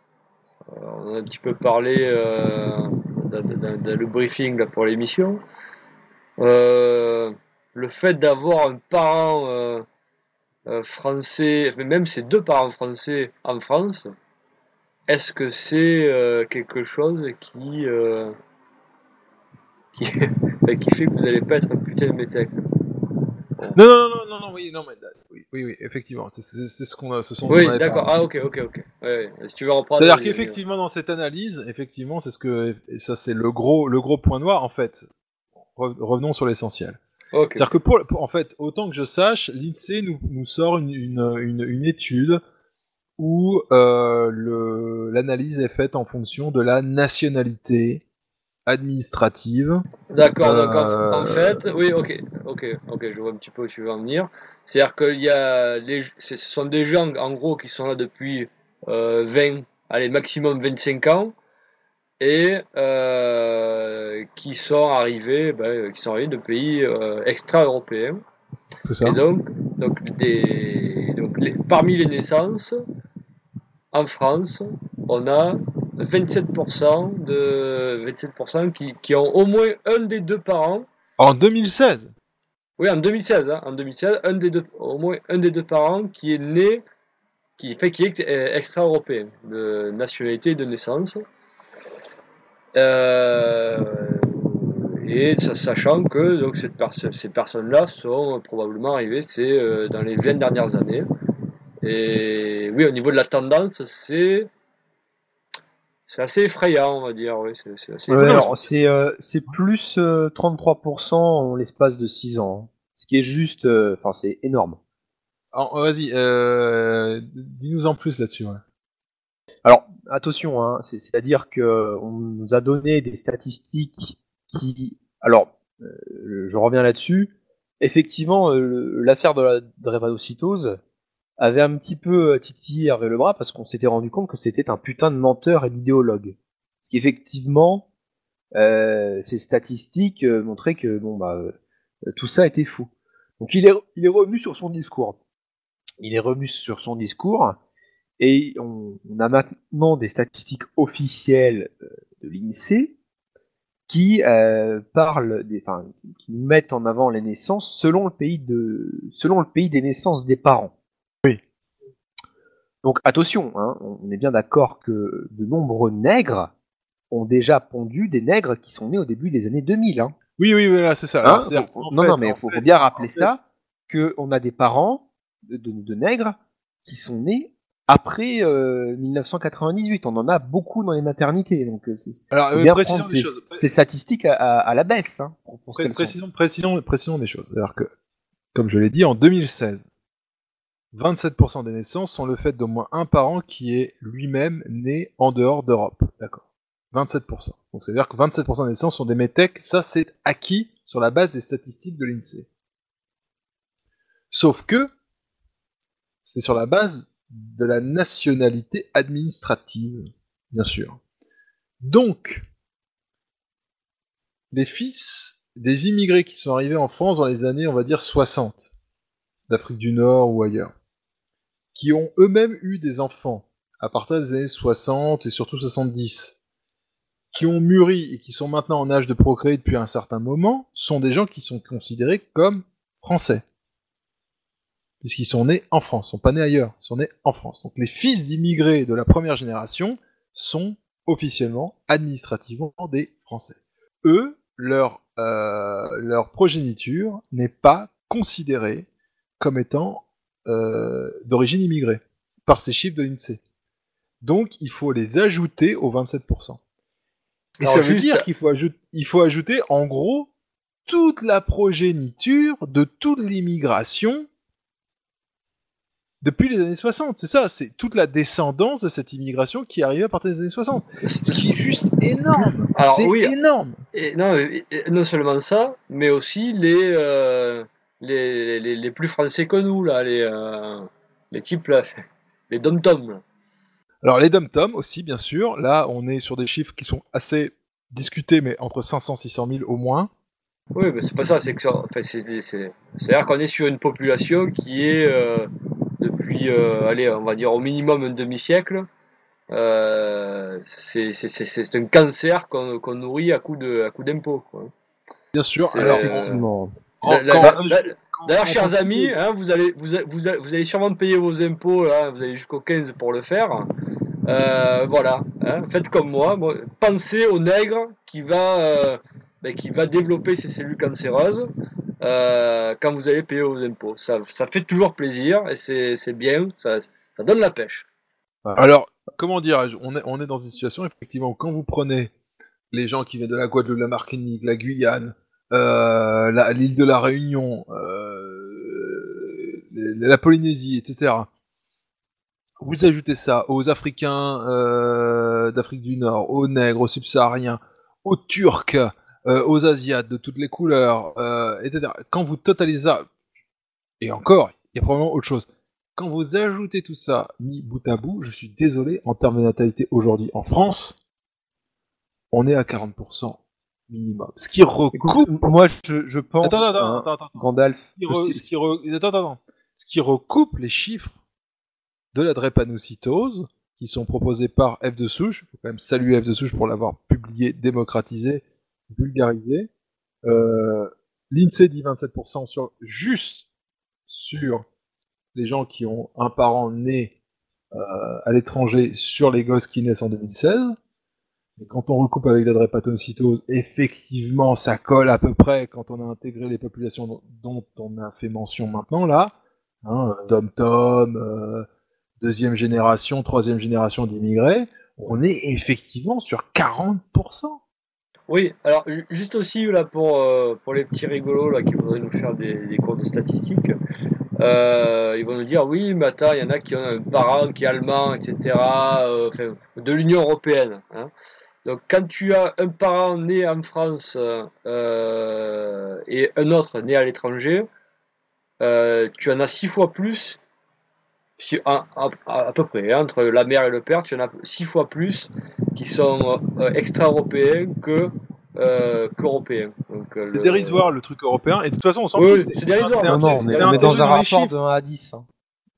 euh, on a un petit peu parlé euh, dans, le briefing là, pour l'émission. Euh, le fait d'avoir un parent français, mais même ses deux parents français en France, est-ce que c'est euh, quelque chose qui, euh, qui, fait que vous n'allez pas être un putain de métèque? Non, non, non, non, non, oui, non, mais oui, oui, oui, effectivement, c'est ce qu'on a, ce sont Oui, d'accord. Ah, ok, ok, ok. Ouais, ouais. Si tu veux reprendre. C'est-à-dire qu'effectivement, dans cette analyse, effectivement, c'est ce que, et ça, c'est le gros, le gros point noir, en fait. Re- Revenons sur l'essentiel. C'est-à-dire que pour, pour- en fait, autant que je sache, l'INSEE nous, nous sort une, une, une, une étude où euh, le- l'analyse est faite en fonction de la nationalité administrative. D'accord, Euh, en fait, oui, ok, ok, ok, je vois un petit peu où tu veux en venir. C'est-à-dire qu'il y a les, ce sont des gens, en gros, qui sont là depuis euh, 20, allez, maximum 25 ans, et euh, qui sont arrivés, ben, qui sont arrivés de pays euh, extra-européens. C'est ça. Et donc, donc, des, donc les- parmi les naissances, en France, on a 27% de 27% qui, qui ont au moins un des deux parents. En 2016 Oui, en 2016, hein, en 2016, un des deux, au moins un des deux parents qui est né, qui fait qui est euh, extra-européen, de nationalité et de naissance. Euh, et sa- sachant que donc cette perso- ces personnes-là sont probablement arrivées c'est euh, dans les 20 dernières années. Et oui, au niveau de la tendance, c'est c'est assez effrayant, on va dire. Oui, c'est c'est assez. Ouais, alors, c'est euh, c'est plus euh, 33% en l'espace de 6 ans. hein. Ce qui est juste. euh, Enfin, c'est énorme. Vas-y, euh, dis-nous en plus là-dessus. ouais. Attention, hein, c'est- c'est-à-dire que on nous a donné des statistiques qui. Alors, euh, je reviens là-dessus. Effectivement, euh, le- l'affaire de la drépanocytose avait un petit peu euh, titillé Hervé Lebras parce qu'on s'était rendu compte que c'était un putain de menteur et d'idéologue. Parce qu'effectivement, euh, ces statistiques euh, montraient que bon bah tout ça était faux. Donc il est, il est revenu sur son discours. Il est revenu sur son discours et on, on a maintenant des statistiques officielles euh, de l'INSEE qui euh, parlent, des, enfin, qui mettent en avant les naissances selon le pays de, selon le pays des naissances des parents. Oui. Donc attention, hein, on est bien d'accord que de nombreux nègres ont déjà pondu des nègres qui sont nés au début des années 2000. Hein. Oui, oui, voilà, c'est ça. Hein, non, fait- non, mais en faut, bien rappeler ça, qu'on a des parents de, de- de nègres qui sont nés après euh, 1998. On en a beaucoup dans les maternités. Donc, euh, c'est- Alors, euh, bien précisons prendre des ces, choses. ces statistiques à, à- à la baisse. Hein, pour, pour ce Pré- qu'elles sont. précisons, précisons, précisons des choses. C'est-à-dire que, comme je l'ai dit, en 2016, 27% des naissances sont le fait d'au moins un parent qui est lui-même né en dehors d'Europe. D'accord. 27%. Donc, c'est-à-dire que 27% des naissances sont des métèques. Ça, c'est acquis sur la base des statistiques de l'INSEE. Sauf que, c'est sur la base de la nationalité administrative, bien sûr. Donc, les fils des immigrés qui sont arrivés en France dans les années, on va dire, 60, d'Afrique du Nord ou ailleurs, qui ont eux-mêmes eu des enfants à partir des années 60 et surtout 70, qui ont mûri et qui sont maintenant en âge de procréer depuis un certain moment, sont des gens qui sont considérés comme français. Puisqu'ils sont nés en France, ils sont pas nés ailleurs, ils sont nés en France. Donc les fils d'immigrés de la première génération sont officiellement, administrativement des Français. Eux, leur, euh, leur progéniture n'est pas considérée comme étant euh, d'origine immigrée par ces chiffres de l'INSEE. Donc il faut les ajouter aux 27%. Et Alors, ça veut juste- dire qu'il faut, il faut ajouter en gros toute la progéniture de toute l'immigration depuis les années 60. C'est ça, c'est toute la descendance de cette immigration qui est arrivée à partir des années 60. Ce qui est juste énorme. C'est oui, énorme. Et non, et- et non seulement ça, mais aussi les, euh, les, les, les plus français que nous, là, les, euh, les types, là, les dom-toms. Alors les dom-toms aussi, bien sûr. Là, on est sur des chiffres qui sont assez discutés, mais entre 500 600 000 au moins. Oui, mais c'est pas ça, c'est que ça, enfin, c'est, c'est, c'est-à-dire qu'on est sur une population qui est, euh, depuis, euh, allez, on va dire au minimum un demi-siècle, euh, c'est, un cancer qu'on, nourrit à coup de, à coup d'impôts. Bien sûr. Alors, Effectivement. D'ailleurs, chers amis, hein, vous, allez, vous, allez- vous, allez, vous allez sûrement payer vos impôts, là, vous allez jusqu'au 15 pour le faire. Euh, voilà, hein, faites comme moi, pensez au nègre qui va, euh, ben, qui va développer ses cellules cancéreuses euh, quand vous allez payer vos impôts. Ça, ça fait toujours plaisir et c'est bien, ça, ça donne la pêche. Alors, comment dirais-je on est, on est dans une situation, effectivement, où quand vous prenez les gens qui viennent de la Guadeloupe, la Martinique, la Guyane, euh, l'île de la Réunion, euh, la la Polynésie, etc., vous ajoutez ça aux Africains euh, d'Afrique du Nord, aux Nègres, aux Subsahariens, aux Turcs, euh, aux Asiates de toutes les couleurs, euh, etc. Quand vous totalisez ça, et encore, il y a probablement autre chose. Quand vous ajoutez tout ça mis bout à bout, je suis désolé, en termes de natalité aujourd'hui en France, on est à 40% minimum. Ce qui recoupe. Moi, je, je pense, Attends, attends, attends, attends. Gandalf, Ce qui, que re- c'est- ce qui re- attends, attends, attends. Ce qui recoupe les chiffres de la drépanocytose qui sont proposés par F de Souche. Il faut quand même saluer F de Souche pour l'avoir publié, démocratisé, vulgarisé. Euh, L'INSEE dit 27% sur, juste sur les gens qui ont un parent né euh, à l'étranger sur les gosses qui naissent en 2016. Et quand on recoupe avec la drépanocytose, effectivement, ça colle à peu près quand on a intégré les populations dont, dont on a fait mention maintenant, là. Hein, Dom-Tom, euh, deuxième génération, troisième génération d'immigrés. On est effectivement sur 40%. Oui, alors ju- juste aussi là pour, euh, pour les petits rigolos là qui voudraient nous faire des, des cours de statistiques, euh, ils vont nous dire oui, mais il y en a qui ont un parent qui est allemand, etc., euh, de l'Union européenne. hein. Donc quand tu as un parent né en France et un autre né à l'étranger, tu en as six fois plus, si- à, à- à peu près, hein, entre la mère et le père, tu en as six fois plus qui sont euh, extra-européens que euh, qu'européens. Donc, euh, C'est le- dérisoire le truc européen, et de toute façon, on s'en Oui, fout. oui, c'est dérisoire. Non, un- non, on est, un on est dans un rapport de 1 à 10. hein.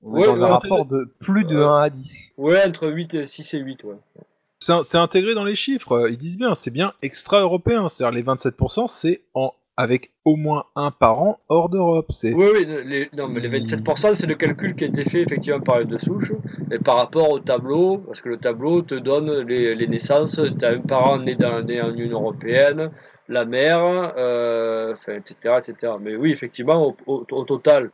On est Ouais, dans un rapport de plus de 1 à 10. Ouais, entre 8 et 6 et 8, ouais. C'est intégré dans les chiffres, euh, ils disent bien, c'est bien extra-européen, c'est-à-dire les 27%, c'est en avec au moins un parent hors d'Europe. C'est Oui, oui, les, non, mais les 27%, c'est le calcul qui a été fait effectivement par les de souche, et par rapport au tableau, parce que le tableau te donne les, les naissances, tu as un parent né, dans, né en Union Européenne, la mer, euh, enfin, etc., etc. Mais oui, effectivement, au, au- au total,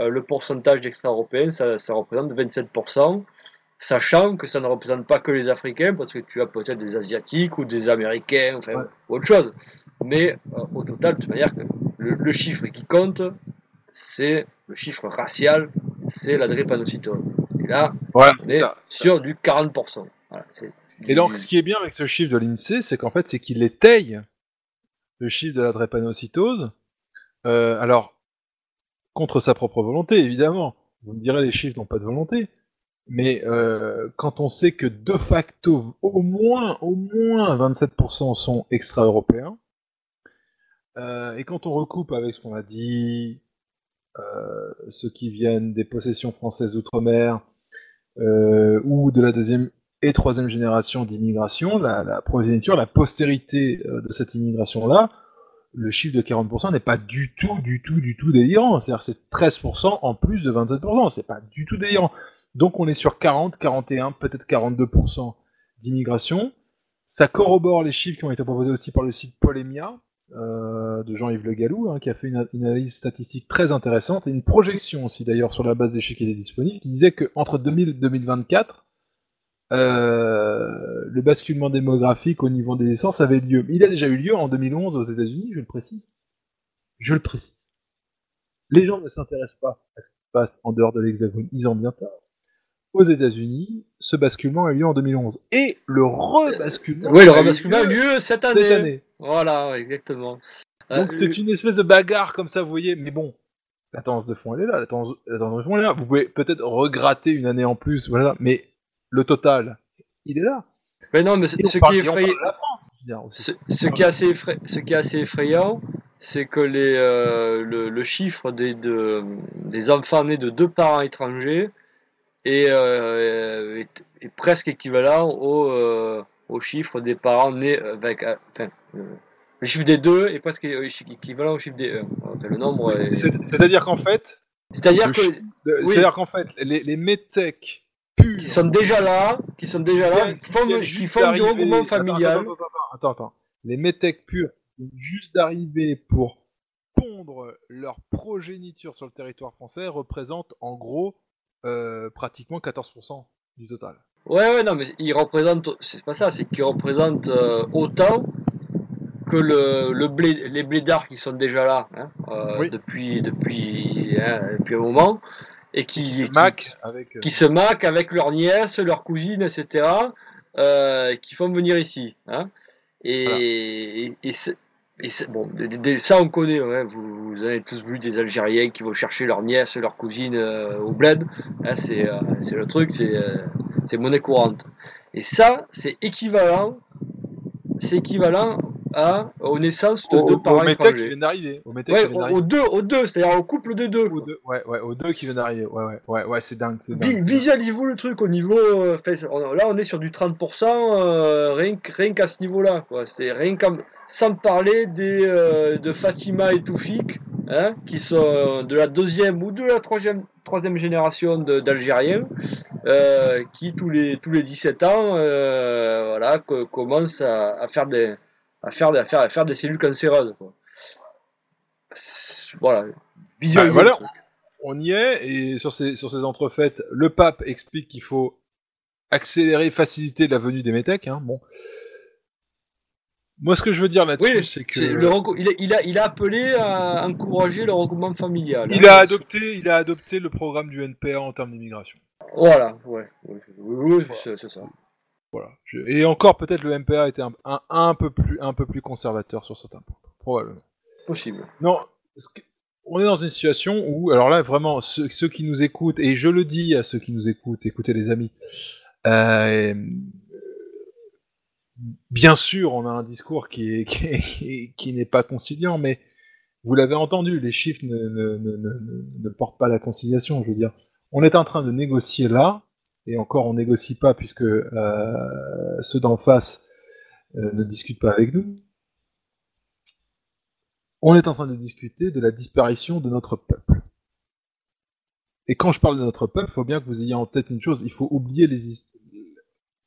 euh, le pourcentage d'extra-européens, ça, ça représente 27%, sachant que ça ne représente pas que les Africains, parce que tu as peut-être des Asiatiques ou des Américains, enfin, ou autre chose. Mais euh, au total, de toute manière, que le, le chiffre qui compte, c'est le chiffre racial, c'est la drépanocytose. Et là, Voilà, on est ça, sur du 40%. Voilà, c'est Et donc, ce qui est bien avec ce chiffre de l'INSEE, c'est qu'en fait, c'est qu'il étaye le chiffre de la drépanocytose. Euh, alors, contre sa propre volonté, évidemment. Vous me direz, les chiffres n'ont pas de volonté. Mais euh, quand on sait que de facto, au moins, au moins 27% sont extra-européens, euh, et quand on recoupe avec ce qu'on a dit, euh, ceux qui viennent des possessions françaises d'outre-mer, euh, ou de la deuxième et troisième génération d'immigration, la, la progéniture, la postérité de cette immigration-là, le chiffre de 40% n'est pas du tout, du tout, du tout délirant. C'est-à-dire c'est 13% en plus de 27%. C'est pas du tout délirant. Donc on est sur 40%, 41%, peut-être 42% d'immigration. Ça corrobore les chiffres qui ont été proposés aussi par le site Polémia euh, de Jean-Yves Le Gallou, hein, qui a fait une, une analyse statistique très intéressante et une projection aussi d'ailleurs sur la base des chiffres qui étaient disponibles, qui disait qu'entre 2000 et 2024, euh, le basculement démographique au niveau des essences avait lieu. Il a déjà eu lieu en 2011 aux États-Unis, je le précise. Je le précise. Les gens ne s'intéressent pas à ce qui se passe en dehors de l'Hexagone, ils ont bien tort. Aux États-Unis, ce basculement a eu lieu en 2011. Et le rebasculement. Oui, le a eu rebasculement a eu lieu cette année. Cette année. Voilà, exactement. Donc Euh, c'est une espèce de bagarre comme ça, vous voyez. Mais bon, la tendance de fond, elle est là. La tendance, la tendance de fond, elle est là. Vous pouvez peut-être regratter une année en plus, voilà. Mais le total, il est là. Mais non, mais ce, qui est effrayant, ce, ce qui est assez effra- ce qui est assez effrayant, c'est que les, euh, le, le chiffre des, de, des enfants nés de deux parents étrangers est, euh, est, est presque équivalent au, euh, au chiffre des parents nés avec, euh, enfin, le chiffre des deux est presque équivalent au chiffre des un. Enfin, le nombre est- C'est- C'est-à-dire qu'en fait. C'est-à-dire que- oui. C'est-à-dire qu'en fait, les, les métèques purs. qui sont déjà là, qui sont déjà là, qui qui du regroupement familial. Attends, attends, attends, attends, attends. Les métèques purs juste d'arriver pour pondre leur progéniture sur le territoire français représentent en gros euh, pratiquement 14% du total. Ouais, ouais, non, mais ils représentent, c'est pas ça, c'est qu'ils représentent euh, autant que le, le blé, les blédards qui sont déjà là hein, euh, depuis, depuis, hein, depuis un moment et qui, Qui se qui- maquent avec, euh, qui se maquent avec leurs nièces, leurs cousines, etc., euh, qui font venir ici. Hein, et bon, ça on connaît, hein, vous, vous avez tous vu des Algériens qui vont chercher leurs nièces, leurs cousines euh, au bled. Hein, c'est euh, le truc, c'est c'est monnaie courante. Et ça, c'est équivalent, c'est équivalent à aux naissances de Aux- deux aux parents métèques qui étrangers. viennent d'arriver, aux Ouais, viennent aux, aux deux, aux deux, c'est-à-dire au couple des deux. quoi. Ouais, ouais, aux deux qui viennent d'arriver. Ouais, ouais, ouais, ouais, c'est dingue, Vi-. Visualisez-vous le truc au niveau. euh, on- là, on est sur du 30%, euh, rien, rien qu'à ce niveau-là. C'est rien qu'à- sans parler des, euh, de Fatima et Toufik, hein, qui sont de la deuxième ou de la troisième, troisième génération de- d'Algériens, euh, qui tous les, tous les 17 ans euh, voilà, co- commencent à, à faire des, à faire, des- à faire, à faire des cellules cancéreuses. Quoi. Voilà. Bah, Visualisez voilà, le truc. on y est, et sur ces, sur ces entrefaites, le pape explique qu'il faut accélérer, faciliter la venue des métèques. Hein, bon. Moi, ce que je veux dire là-dessus, Oui, c'est que. le il, a, il, a, il a appelé à encourager le regroupement familial. Il hein. a adopté, il a adopté le programme du NPA en termes d'immigration. Voilà, ouais. C'est c'est ça. Voilà. Je- Et encore, peut-être le NPA était un, un, un peu plus, un peu plus conservateur sur certains points. Probablement. Possible. Non, on est dans une situation où, alors là, vraiment, ceux, ceux qui nous écoutent, et je le dis à ceux qui nous écoutent, écoutez les amis, euh, bien sûr, on a un discours qui est, qui, est- qui n'est pas conciliant, mais vous l'avez entendu, les chiffres ne, ne, ne- ne portent pas la conciliation. Je veux dire, on est en train de négocier là, et encore on négocie pas puisque euh, ceux d'en face euh, ne discutent pas avec nous. On est en train de discuter de la disparition de notre peuple. Et quand je parle de notre peuple, il faut bien que vous ayez en tête une chose, il faut oublier les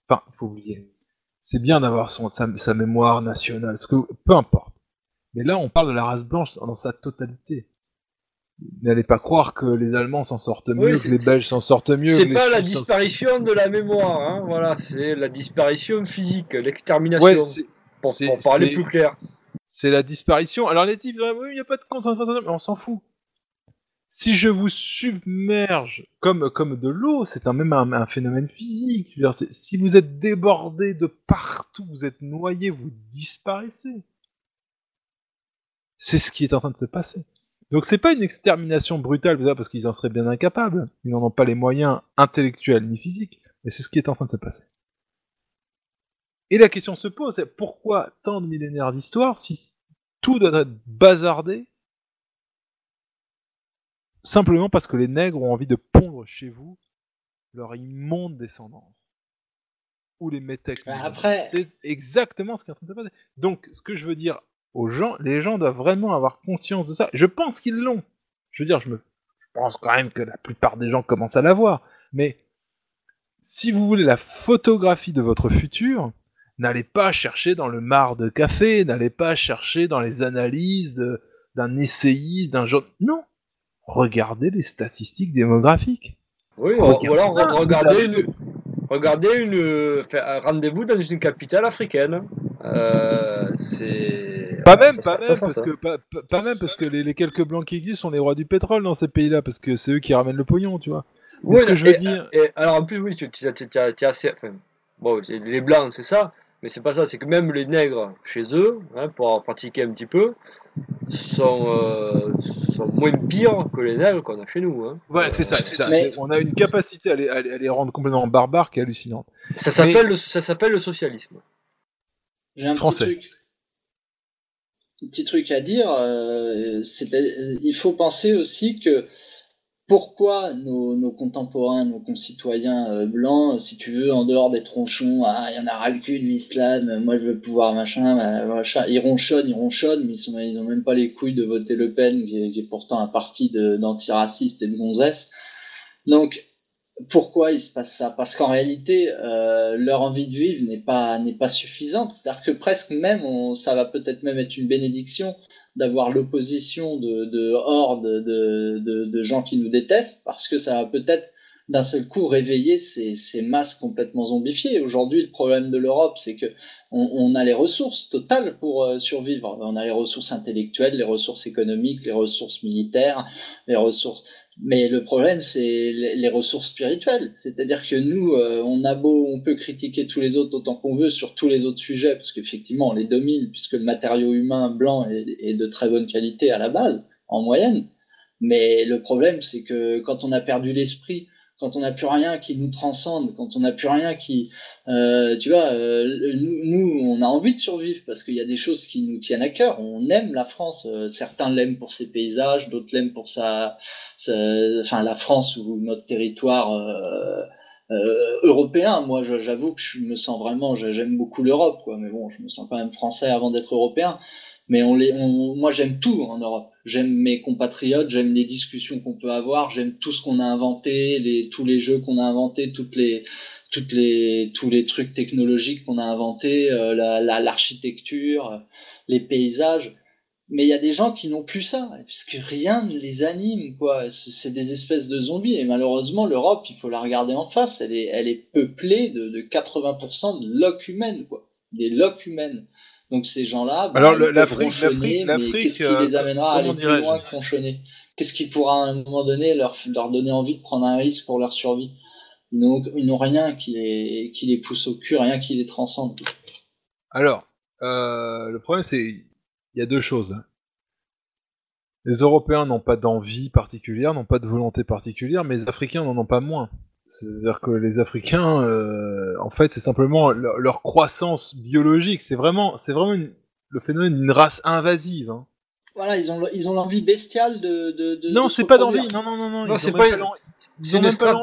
Enfin, il faut oublier. C'est bien d'avoir son, sa, sa mémoire nationale, ce que, peu importe. Mais là, on parle de la race blanche dans sa totalité. N'allez pas croire que les Allemands s'en sortent mieux, Oui, que les Belges s'en sortent mieux. C'est pas la disparition de la mémoire, hein, voilà, c'est la disparition physique, l'extermination. Ouais, c'est- pour, parler plus clair. C'est la disparition. Alors les types, il n'y a pas de concentration, mais on s'en fout. Si je vous submerge comme, comme de l'eau, c'est un, même un, un phénomène physique. Si vous êtes débordé de partout, vous êtes noyé, vous disparaissez. C'est ce qui est en train de se passer. Donc c'est pas une extermination brutale parce qu'ils en seraient bien incapables. Ils n'en ont pas les moyens intellectuels ni physiques. Mais c'est ce qui est en train de se passer. Et la question se pose, pourquoi tant de millénaires d'histoire si tout doit être bazardé simplement parce que les nègres ont envie de pondre chez vous leur immonde descendance? Ou les métèques? Bah, après- c'est exactement ce qui est en train de se passer. Donc, ce que je veux dire aux gens, les gens doivent vraiment avoir conscience de ça. Je pense qu'ils l'ont. Je veux dire, je me, je pense quand même que la plupart des gens commencent à l'avoir. Mais si vous voulez la photographie de votre futur, n'allez pas chercher dans le mar de café, n'allez pas chercher dans les analyses d'un essayiste, d'un genre. Non, regardez les statistiques démographiques. Oui, Regardez vous regardez avez- une, regardez rendez-vous dans une capitale africaine. Euh, c'est Pas même, ça pas même, parce que pas, pas- pas même parce que les, les quelques blancs qui existent sont les rois du pétrole dans ces pays-là, parce que c'est eux qui ramènent le pognon, tu vois. Oui, ce que je veux et- dire, et alors en plus, oui, tu, tu, tu, tu as- tu as assez. Enfin, bon, les blancs, c'est ça, mais c'est pas ça, c'est que même les nègres chez eux, hein, pour avoir pratiqué un petit peu, sont, euh, sont moins pires que les nègres qu'on a chez nous. Hein. ouais, c'est ça, c'est ça. Mais- On a une capacité à les, à les- à les rendre complètement barbares qui est hallucinante. Ça s'appelle le, socialisme. J'ai un Français. petit truc. Petit truc à dire. euh, il faut penser aussi que pourquoi nos, contemporains, nos concitoyens euh, blancs, si tu veux, en dehors des tronchons, ah, il y en a ras le cul de l'islam, moi je veux pouvoir machin, ils ronchonnent, ils ronchonnent, mais ils, sont, ils ont même pas les couilles de voter Le Pen, qui est, pourtant un parti d'antiracistes et de gonzesses. Donc, pourquoi il se passe ça? Parce qu'en réalité, euh, leur envie de vivre n'est pas n'est pas suffisante. C'est-à-dire que presque même, on, ça va peut-être même être une bénédiction d'avoir l'opposition de, de hordes de, de, gens qui nous détestent, parce que ça va peut-être d'un seul coup réveiller ces, ces masses complètement zombifiées. Aujourd'hui, le problème de l'Europe, c'est que on, on a les ressources totales pour euh, survivre. On a les ressources intellectuelles, les ressources économiques, les ressources militaires, les ressources. Mais le problème, c'est les ressources spirituelles. C'est-à-dire que nous, euh, on a beau, on peut critiquer tous les autres autant qu'on veut sur tous les autres sujets, parce qu'effectivement, on les domine, puisque le matériau humain blanc est, est de très bonne qualité à la base, en moyenne. Mais le problème, c'est que quand on a perdu l'esprit, quand on n'a plus rien qui nous transcende, quand on n'a plus rien qui, euh, tu vois, euh, nous, nous, on a envie de survivre parce qu'il y a des choses qui nous tiennent à cœur. On aime la France. euh, certains l'aiment pour ses paysages, d'autres l'aiment pour sa, sa- enfin la France ou notre territoire euh, euh, européen. Moi, j'avoue que je me sens vraiment, j'aime beaucoup l'Europe, quoi. Mais bon, je me sens quand même français avant d'être européen. Mais on les, moi j'aime tout en Europe. J'aime mes compatriotes, j'aime les discussions qu'on peut avoir, j'aime tout ce qu'on a inventé, tous les jeux qu'on a inventés, toutes les, toutes les, tous les trucs technologiques qu'on a inventés, euh, la, la- l'architecture, les paysages. Mais il y a des gens qui n'ont plus ça, puisque rien ne les anime, quoi. C'est des espèces de zombies. Et malheureusement, l'Europe, il faut la regarder en face. Elle est, elle est peuplée de, de 80% de loques humaines, quoi. Des loques humaines. Donc ces gens-là, bah, Alors, l'Afrique- qu'est-ce qui euh, les amènera à aller plus loin ronchonner Qu'est-ce qui pourra à un moment donné leur, leur donner envie de prendre un risque pour leur survie? Ils n'ont ils n'ont rien qui les, qui les pousse au cul, rien qui les transcende. Alors, euh, le problème, c'est il y a deux choses. hein. Les Européens n'ont pas d'envie particulière, n'ont pas de volonté particulière, mais les Africains n'en ont pas moins. C'est-à-dire que les Africains, euh, en fait, c'est simplement leur, leur croissance biologique. C'est vraiment, c'est vraiment une- le phénomène d'une race invasive. hein. Voilà, ils ont, ils ont l'envie bestiale de. de, de Non, c'est pas d'envie. Non, non, non, non. Non, c'est pas une- C'est une, strat-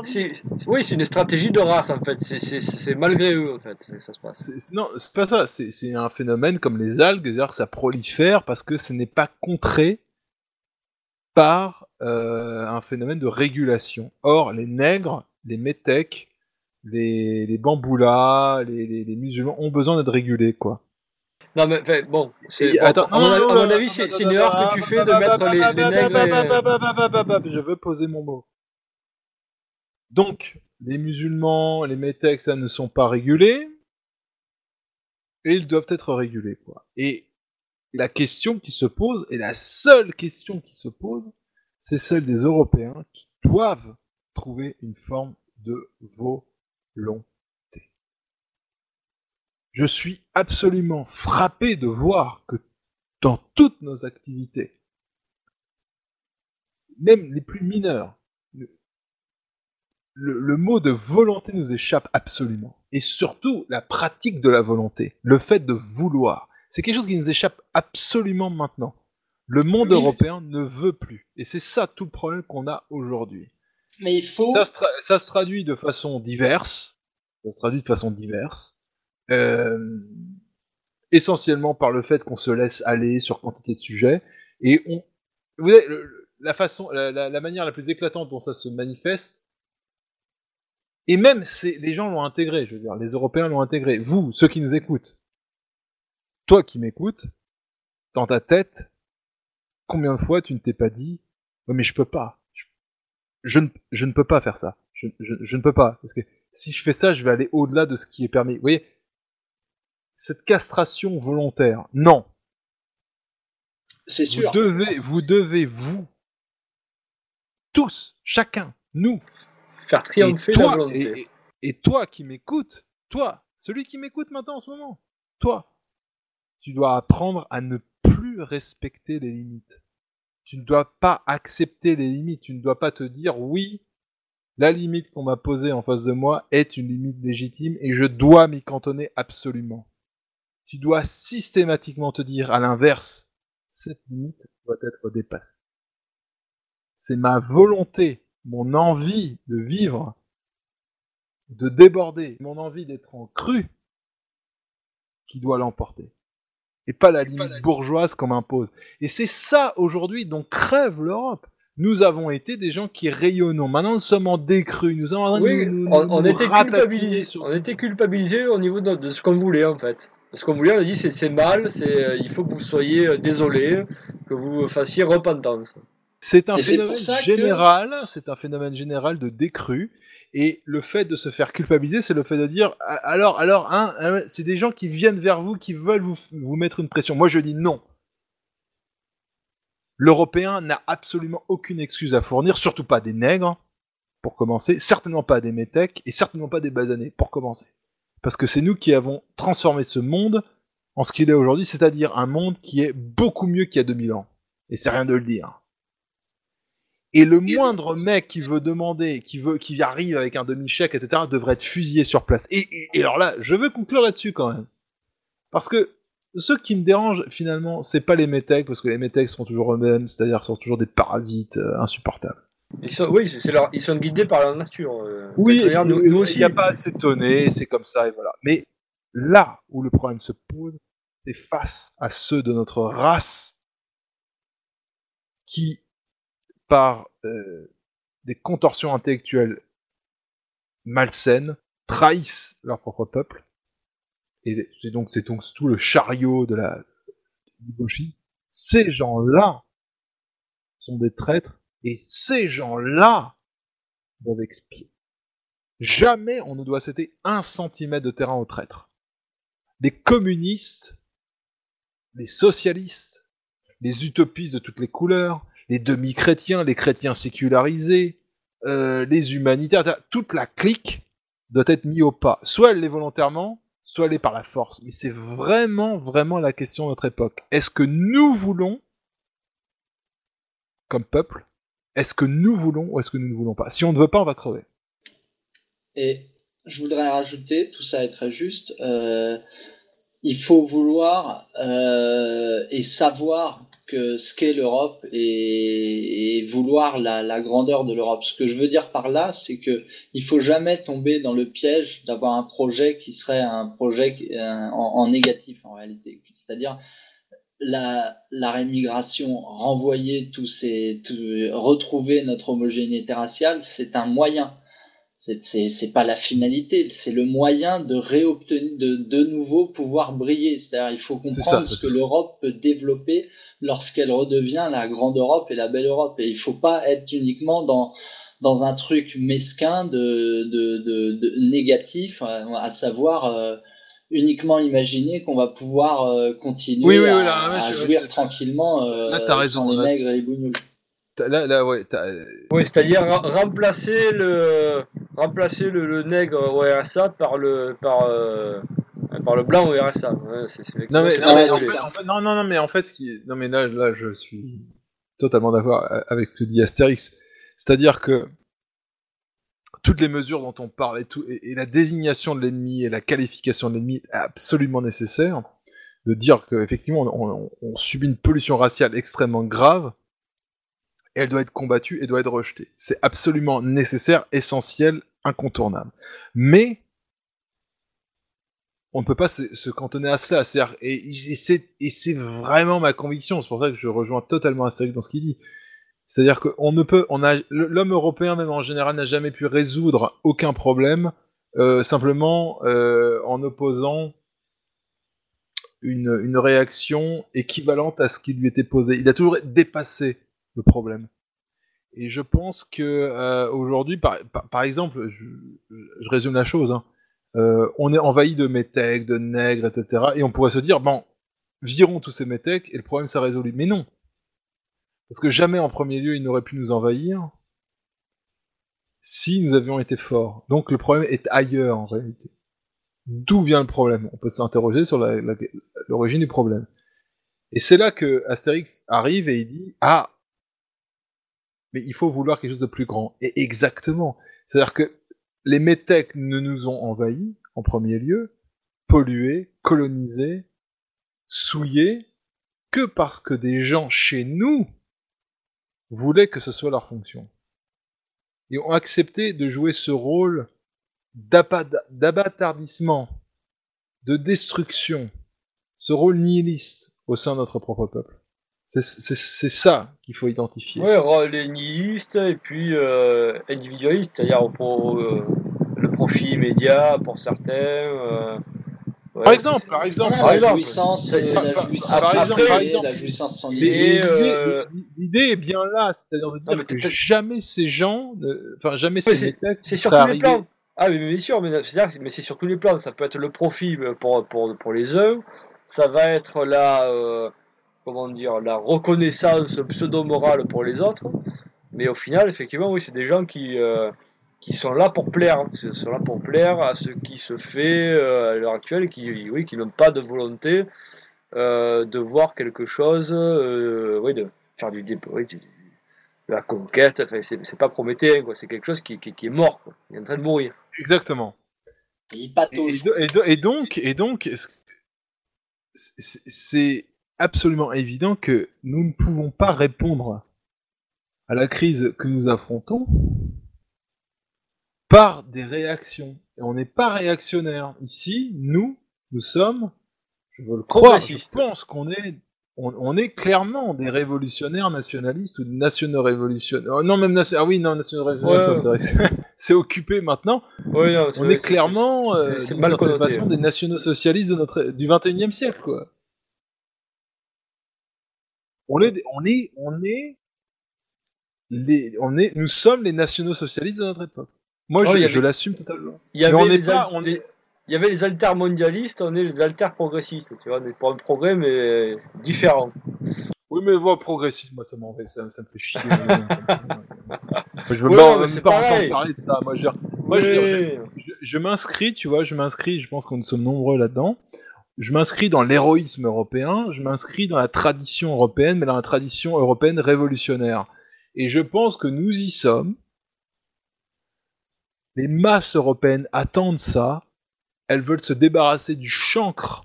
oui, c'est une stratégie de race en fait. C'est- C'est c'est malgré eux en fait. c'est- Ça se passe. Non, c'est pas ça. C'est c'est un phénomène comme les algues, c'est-à-dire que ça prolifère parce que ce n'est pas contré par euh, un phénomène de régulation. Or, les nègres, les métèques, les, les bamboulas, les, les- les musulmans ont besoin d'être régulés, quoi. Non, mais bon, c'est. Bon, attends, à mon, non, avis- non, à non, mon non, avis, non, c'est une erreur que tu fais de mettre les, nègres. Je veux poser mon mot. Donc, les musulmans, les métèques, ça ne sont pas régulés. Et ils doivent être régulés, quoi. Et la question qui se pose, et la seule question qui se pose, c'est celle des Européens qui doivent trouver une forme de volonté. Je suis absolument frappé de voir que dans toutes nos activités, même les plus mineures, le, mot de volonté nous échappe absolument. Et surtout, la pratique de la volonté, le fait de vouloir, c'est quelque chose qui nous échappe absolument maintenant. Le monde Oui. européen ne veut plus. Et c'est ça tout le problème qu'on a aujourd'hui. Mais il faut. Ça se, traduit de façon diverse. Ça se traduit de façon diverse. Euh, essentiellement par le fait qu'on se laisse aller sur quantité de sujets. Et on, vous le- la façon, la, manière la plus éclatante dont ça se manifeste, et même les gens l'ont intégré, je veux dire, les Européens l'ont intégré. Vous, ceux qui nous écoutent, toi qui m'écoutes, dans ta tête, combien de fois tu ne t'es pas dit, Ouais, mais je peux pas, je ne, je ne peux pas faire ça. Je, je- je ne peux pas. Parce que si je fais ça, je vais aller au-delà de ce qui est permis. Vous voyez? Cette castration volontaire, non. C'est Vous sûr. devez, vous devez, vous, tous, chacun, nous, Faire triompher et toi, la volonté. et, et- et toi qui m'écoutes, toi, celui qui m'écoute maintenant en ce moment, toi, tu dois apprendre à ne plus respecter les limites. Tu ne dois pas accepter les limites. Tu ne dois pas te dire oui, la limite qu'on m'a posée en face de moi est une limite légitime et je dois m'y cantonner absolument. Tu dois systématiquement te dire à l'inverse, cette limite doit être dépassée. C'est ma volonté, mon envie de vivre, de déborder, mon envie d'être en crue qui doit l'emporter. Et pas la limite bourgeoise qu'on m'impose. Et c'est ça aujourd'hui dont crève l'Europe. Nous avons été des gens qui rayonnons. Maintenant, nous sommes en décrue. Nous sommes en train de Oui, nous- nous- on, on nous était ratatiner culpabilisés. sur- On était culpabilisés au niveau de, de ce qu'on voulait en fait. Ce qu'on voulait, on a dit c'est c'est mal, c'est euh, il faut que vous soyez euh, désolés, que vous fassiez repentance. C'est un Et phénomène que- général, c'est un phénomène général de décrue. Et le fait de se faire culpabiliser, c'est le fait de dire Ah, alors, alors, hein, hein, c'est des gens qui viennent vers vous, qui veulent vous, vous mettre une pression. Moi, je dis non. L'Européen n'a absolument aucune excuse à fournir, surtout pas des nègres, pour commencer, certainement pas des métèques, et certainement pas des basanés, pour commencer. Parce que c'est nous qui avons transformé ce monde en ce qu'il est aujourd'hui, c'est-à-dire un monde qui est beaucoup mieux qu'il y a 2000 ans. Et c'est rien de le dire. Et le moindre mec qui veut demander, qui veut, qui arrive avec un demi-chèque, etc., devrait être fusillé sur place. Et, et- et alors là, je veux conclure là-dessus quand même. Parce que ceux qui me dérangent, finalement, c'est pas les métèques, parce que les métèques sont toujours eux-mêmes, c'est-à-dire sont toujours des parasites euh, insupportables. Ils sont, oui, c'est c'est leur, ils sont guidés par la nature. euh. Oui, D'ailleurs, nous, il nous aussi. n'y a pas à s'étonner, c'est comme ça, et voilà. Mais là où le problème se pose, c'est face à ceux de notre race qui, par euh, des contorsions intellectuelles malsaines, trahissent leur propre peuple. Et c'est donc, c'est donc tout le chariot de la du gauchisme. Ces gens-là sont des traîtres, et ces gens-là doivent expier. Jamais on ne doit céder un centimètre de terrain aux traîtres. Les communistes, les socialistes, les utopistes de toutes les couleurs, les demi-chrétiens, les chrétiens sécularisés, euh, les humanitaires, toute la clique doit être mise au pas. Soit elle l'est volontairement, soit elle est par la force. Mais c'est vraiment, vraiment la question de notre époque. Est-ce que nous voulons, comme peuple, est-ce que nous voulons ou est-ce que nous ne voulons pas? Si on ne veut pas, on va crever. Et je voudrais rajouter, tout ça est très juste, euh, il faut vouloir euh, et savoir que ce qu'est l'Europe et, et vouloir la, la grandeur de l'Europe. Ce que je veux dire par là, c'est que il faut jamais tomber dans le piège d'avoir un projet qui serait un projet en, en négatif en réalité. C'est-à-dire la, la rémigration, renvoyer tous ces, tout- retrouver notre homogénéité raciale, c'est un moyen. C'est- pas la finalité, c'est le moyen de réobtenir, de de nouveau pouvoir briller. C'est-à-dire, il faut comprendre ce que l'Europe peut développer lorsqu'elle redevient la grande Europe et la belle Europe. Et il faut pas être uniquement dans dans un truc mesquin de de, de, de négatif, euh, à savoir euh, uniquement imaginer qu'on va pouvoir euh, continuer Oui, oui, à, oui, là, ouais, à je- jouir tranquillement euh, Là, t'as raison, sans les là. maigres et les bougnoules. Là, là, ouais, c'est-à-dire remplacer le remplacer le, le nègre au RSA par le par euh, par le blanc. Ouais, c'est c'est Non mais, non, pas mais mal. en fait, en fait- non, mais en fait, ce qui est... non mais là, là, je suis totalement d'accord avec ce que dit Astérix. C'est-à-dire que toutes les mesures dont on parle et, tout, et, et la désignation de l'ennemi et la qualification de l'ennemi est absolument nécessaire. De dire qu'effectivement, on, on, on subit une pollution raciale extrêmement grave et elle doit être combattue et doit être rejetée. C'est absolument nécessaire, essentiel, incontournable. Mais on ne peut pas se, cantonner à cela. Et, c'est vraiment ma conviction. C'est pour ça que je rejoins totalement Astérix dans ce qu'il dit. C'est-à-dire qu'on ne peut, l'homme européen même en général n'a jamais pu résoudre aucun problème euh, simplement euh, en opposant une, réaction équivalente à ce qui lui était posé. Il a toujours dépassé le problème. Et je pense que euh, aujourd'hui, par, exemple, je, je résume la chose, hein, euh, on est envahi de métèques, de nègres, etc. Et on pourrait se dire, bon, virons tous ces métèques et le problème sera résolu. Mais non. Parce que jamais en premier lieu ils n'auraient pu nous envahir si nous avions été forts. Donc le problème est ailleurs en réalité. D'où vient le problème? On peut s'interroger sur l'origine du problème. Et c'est là que Astérix arrive et il dit Ah Mais il faut vouloir quelque chose de plus grand. Et exactement. C'est-à-dire que les métèques ne nous ont envahis, en premier lieu, pollués, colonisés, souillés, que parce que des gens chez nous voulaient que ce soit leur fonction. Et ont accepté de jouer ce rôle d'aba- d'abattardissement, de destruction, ce rôle nihiliste au sein de notre propre peuple. C'est ça qu'il faut identifier. Ouais, rôle nihiliste et puis euh, individualiste, c'est-à-dire pour euh, le profit immédiat pour certains. euh, ouais, Par exemple, c'est- par exemple, par la exemple, euh, la jouissance la jouissance sans l'idée- euh, est bien là, c'est-à-dire de dire que jamais ces gens, enfin jamais Ouais, ces c'est métèques c'est ne sur seraient tous les plans. Ah oui, mais bien sûr, mais c'est mais c'est sur tous les plans. Ça peut être le profit euh, pour pour pour les uns, ça va être la euh, comment dire la reconnaissance pseudo morale pour les autres. Mais au final, effectivement, oui, c'est des gens qui euh, qui sont là pour plaire, hein. Ils sont là pour plaire à ce qui se fait euh, à l'heure actuelle, et qui oui, qui n'ont pas de volonté euh, de voir quelque chose, euh, oui, de faire du oui, de la conquête. Enfin, c'est c'est pas prométhéen, quoi. C'est quelque chose qui, qui, qui est mort, quoi. Il est en train de mourir. Exactement. Et, donc, et donc, c'est absolument évident que nous ne pouvons pas répondre à la crise que nous affrontons par des réactions. Et on n'est pas réactionnaire. Ici, nous, nous sommes, je veux le croire, je pense qu'on est, on, on est clairement des révolutionnaires nationalistes ou des nationaux révolutionnaires. Oh, non, même nation... ah oui, non, nationaux révolutionnaires, Ouais. c'est vrai que c'est- occupé maintenant. Non, On est clairement, euh, c'est- mal connoté. façon, des nationaux socialistes de notre, du 21e siècle, quoi. On est, on est, on est, les, on est, nous sommes les nationaux socialistes de notre époque. Moi, Oh, je, l'assume totalement. Il y Mais on avait les, pas, on les- est, il y avait les altermondialistes, on est les alterprogressistes, tu vois, on est pour un progrès mais différent. oui, mais bon, progressiste, moi, ça m'en fait, ça, ça me fait chier. je veux Ouais, pas, non, mais même c'est pas entendre parler de ça. Moi, moi, je, je m'inscris, tu vois, je m'inscris, je pense qu'on nous sommes nombreux là-dedans. Je m'inscris dans l'héroïsme européen, je m'inscris dans la tradition européenne, mais dans la tradition européenne révolutionnaire. Et je pense que nous y sommes. Les masses européennes attendent ça. Elles veulent se débarrasser du chancre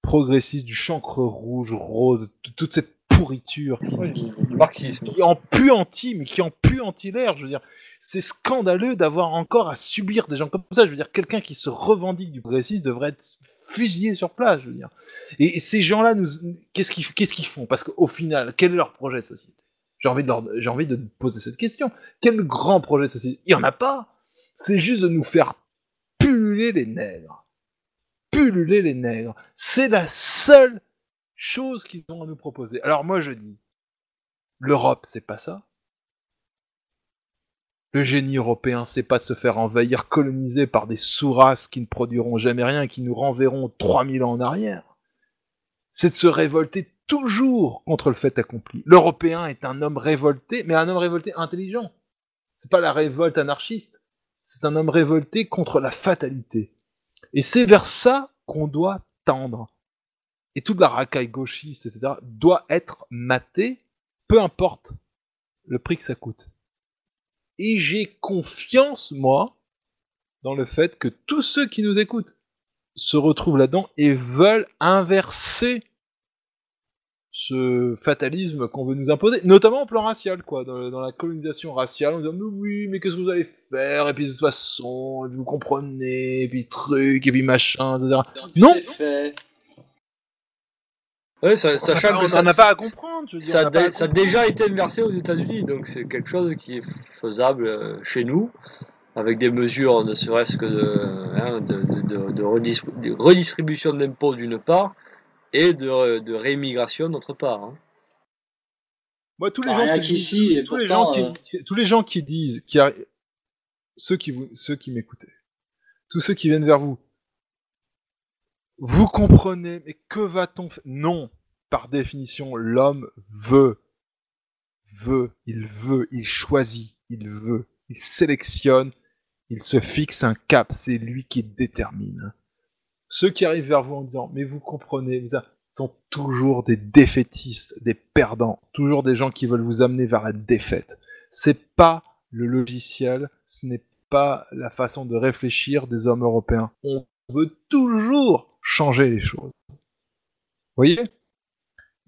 progressiste, du chancre rouge, rose, de toute cette pourriture qui, Oui, qui- du marxisme. qui en puanti, mais qui en puanti l'air. Je veux dire, c'est scandaleux d'avoir encore à subir des gens comme ça. Je veux dire, quelqu'un qui se revendique du progressisme devrait être fusillé sur place. Je veux dire. Et, ces gens-là, nous, qu'est-ce qu'ils, font? Parce qu'au final, quel est leur projet de société? J'ai envie de leur, envie de poser cette question. Quel grand projet de société? Il y en a pas. c'est juste de nous faire pulluler les nègres. Pulluler les nègres. C'est la seule chose qu'ils ont à nous proposer. Alors moi je dis, l'Europe, c'est pas ça. Le génie européen, c'est pas de se faire envahir, coloniser par des sous-races qui ne produiront jamais rien et qui nous renverront 3000 ans en arrière. C'est de se révolter toujours contre le fait accompli. L'Européen est un homme révolté, mais un homme révolté intelligent. C'est pas la révolte anarchiste. C'est un homme révolté contre la fatalité. Et c'est vers ça qu'on doit tendre. Et toute la racaille gauchiste, etc., doit être matée, peu importe le prix que ça coûte. Et j'ai confiance, moi, dans le fait que tous ceux qui nous écoutent se retrouvent là-dedans et veulent inverser ce fatalisme qu'on veut nous imposer, notamment au plan racial, quoi, dans, dans la colonisation raciale, on dit mais oui, mais qu'est-ce que vous allez faire, et puis de toute façon, vous comprenez, et puis truc, et puis machin, etc. Non, C'est Ouais, ça- sachant que ça n'a pas à comprendre, je veux dire, ça, a ça déjà été inversé aux États-Unis, donc c'est quelque chose qui est faisable euh, chez nous, avec des mesures ne serait-ce que de, hein, de, de- de- de redis- de redistribution d'impôts d'une part et de, de réimmigration d'autre part. hein. Moi, tous les Bah, gens qui et tous les gens qui, qui- tous les gens qui disent, qui ceux qui vous, ceux qui m'écoutaient, tous ceux qui viennent vers vous, vous comprenez, mais que va-t-on faire Non, par définition, l'homme veut, veut, il veut, il choisit, il veut, il sélectionne, il se fixe un cap, c'est lui qui détermine. Ceux qui arrivent vers vous en disant, mais vous comprenez, vous sont toujours des défaitistes, des perdants, toujours des gens qui veulent vous amener vers la défaite. C'est pas le logiciel, ce n'est pas la façon de réfléchir des hommes européens. On veut toujours changer les choses. Vous voyez?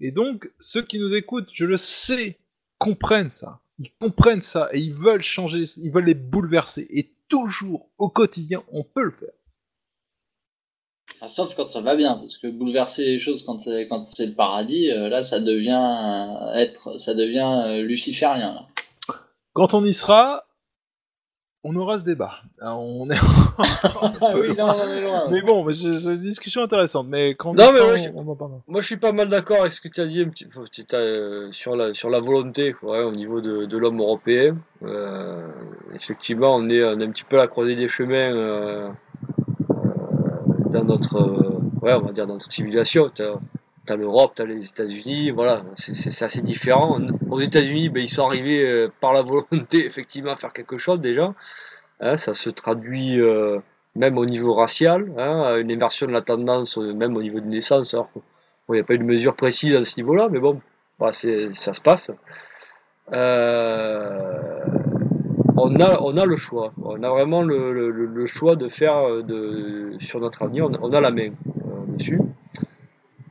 Et donc, ceux qui nous écoutent, je le sais, comprennent ça. Ils comprennent ça et ils veulent changer, ils veulent les bouleverser. Et toujours, au quotidien, on peut le faire. Ah, sauf quand ça va bien, parce que bouleverser les choses quand c'est quand c'est le paradis, euh, là ça devient euh, être, ça devient euh, luciférien. Là. Quand on y sera, on aura ce débat. Alors, on est... Oui, là on en est loin. mais bon, mais c'est une discussion intéressante. Mais quand on Non, mais moi, on- je, on moi, je suis pas mal d'accord avec ce que tu as dit un petit euh, sur, la, sur la volonté ouais, au niveau de, de l'homme européen. Euh, effectivement, on est, on est un petit peu à la croisée des chemins euh, dans notre, ouais, on va dire dans notre civilisation. T'as, l'Europe, t'as les États-Unis, voilà, c'est, assez différent. Aux États-Unis, ben, ils sont arrivés euh, par la volonté effectivement à faire quelque chose déjà. Hein, ça se traduit euh, même au niveau racial, hein, à une inversion de la tendance, euh, même au niveau de naissance. Il n'y a pas eu de mesure précise à ce niveau-là, mais bon, bah, ça se passe. On, a, on a le choix. On a vraiment le, choix de faire de, sur notre avenir. On, on a la main dessus.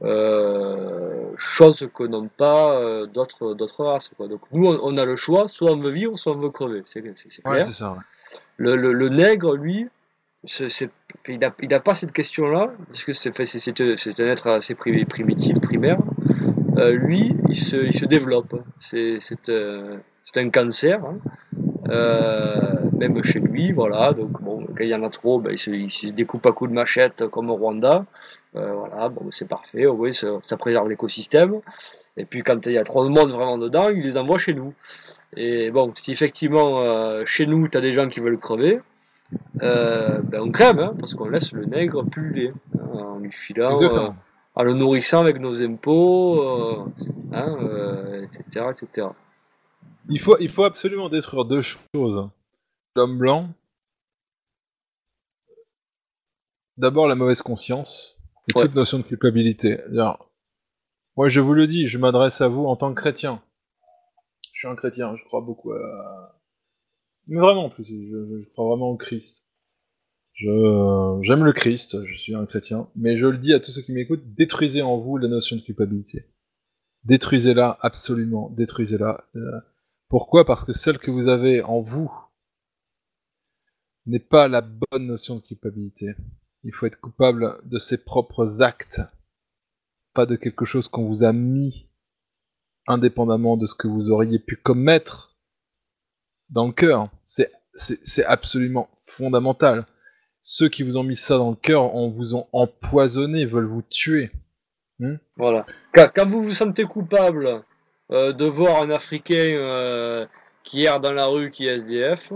Euh, chose que n'ont pas euh, d'autres, d'autres races. Quoi. Donc nous, on, on a le choix, soit on veut vivre, soit on veut crever. C'est, c'est, c'est Ouais, clair. c'est ça. ouais. Le, le, le nègre, lui, c'est, c'est- il n'a il a pas cette question-là, puisque c'est, fait, c'est, un être assez pri- primitif, primaire. Euh, lui, il se, il se développe. C'est, euh, un cancer. hein. Euh, même chez lui, voilà. Donc, bon, quand il y en a trop, ben, il, se, il se découpe à coups de machette comme au Rwanda. Euh, voilà, bon, c'est parfait. Au moins, ça, ça préserve l'écosystème. Et puis, quand il y a trop de monde vraiment dedans, il les envoie chez nous. Et bon, si effectivement euh, chez nous tu as des gens qui veulent crever, euh, ben on crève, hein, parce qu'on laisse le nègre pulluler, hein, en lui filant, en le nourrissant avec nos impôts, euh, hein, etc., etc. Il faut, il faut absolument détruire deux choses. L'homme blanc. D'abord, la mauvaise conscience et toute notion de culpabilité. Moi, je vous le dis, je m'adresse à vous en tant que chrétien. Je suis un chrétien, je crois beaucoup à. Mais vraiment, en plus, je, crois vraiment au Christ. Je, j'aime le Christ, je suis un chrétien, mais je le dis à tous ceux qui m'écoutent, détruisez en vous la notion de culpabilité. Détruisez-la absolument, détruisez-la. Euh, pourquoi? Parce que celle que vous avez en vous n'est pas la bonne notion de culpabilité. Il faut être coupable de ses propres actes, pas de quelque chose qu'on vous a mis indépendamment de ce que vous auriez pu commettre dans le cœur. C'est, absolument fondamentale. Ceux qui vous ont mis ça dans le cœur, en vous ont empoisonné, veulent vous tuer. Hmm Voilà. Quand, quand vous vous sentez coupable euh, de voir un Africain euh, qui erre dans la rue, qui est SDF,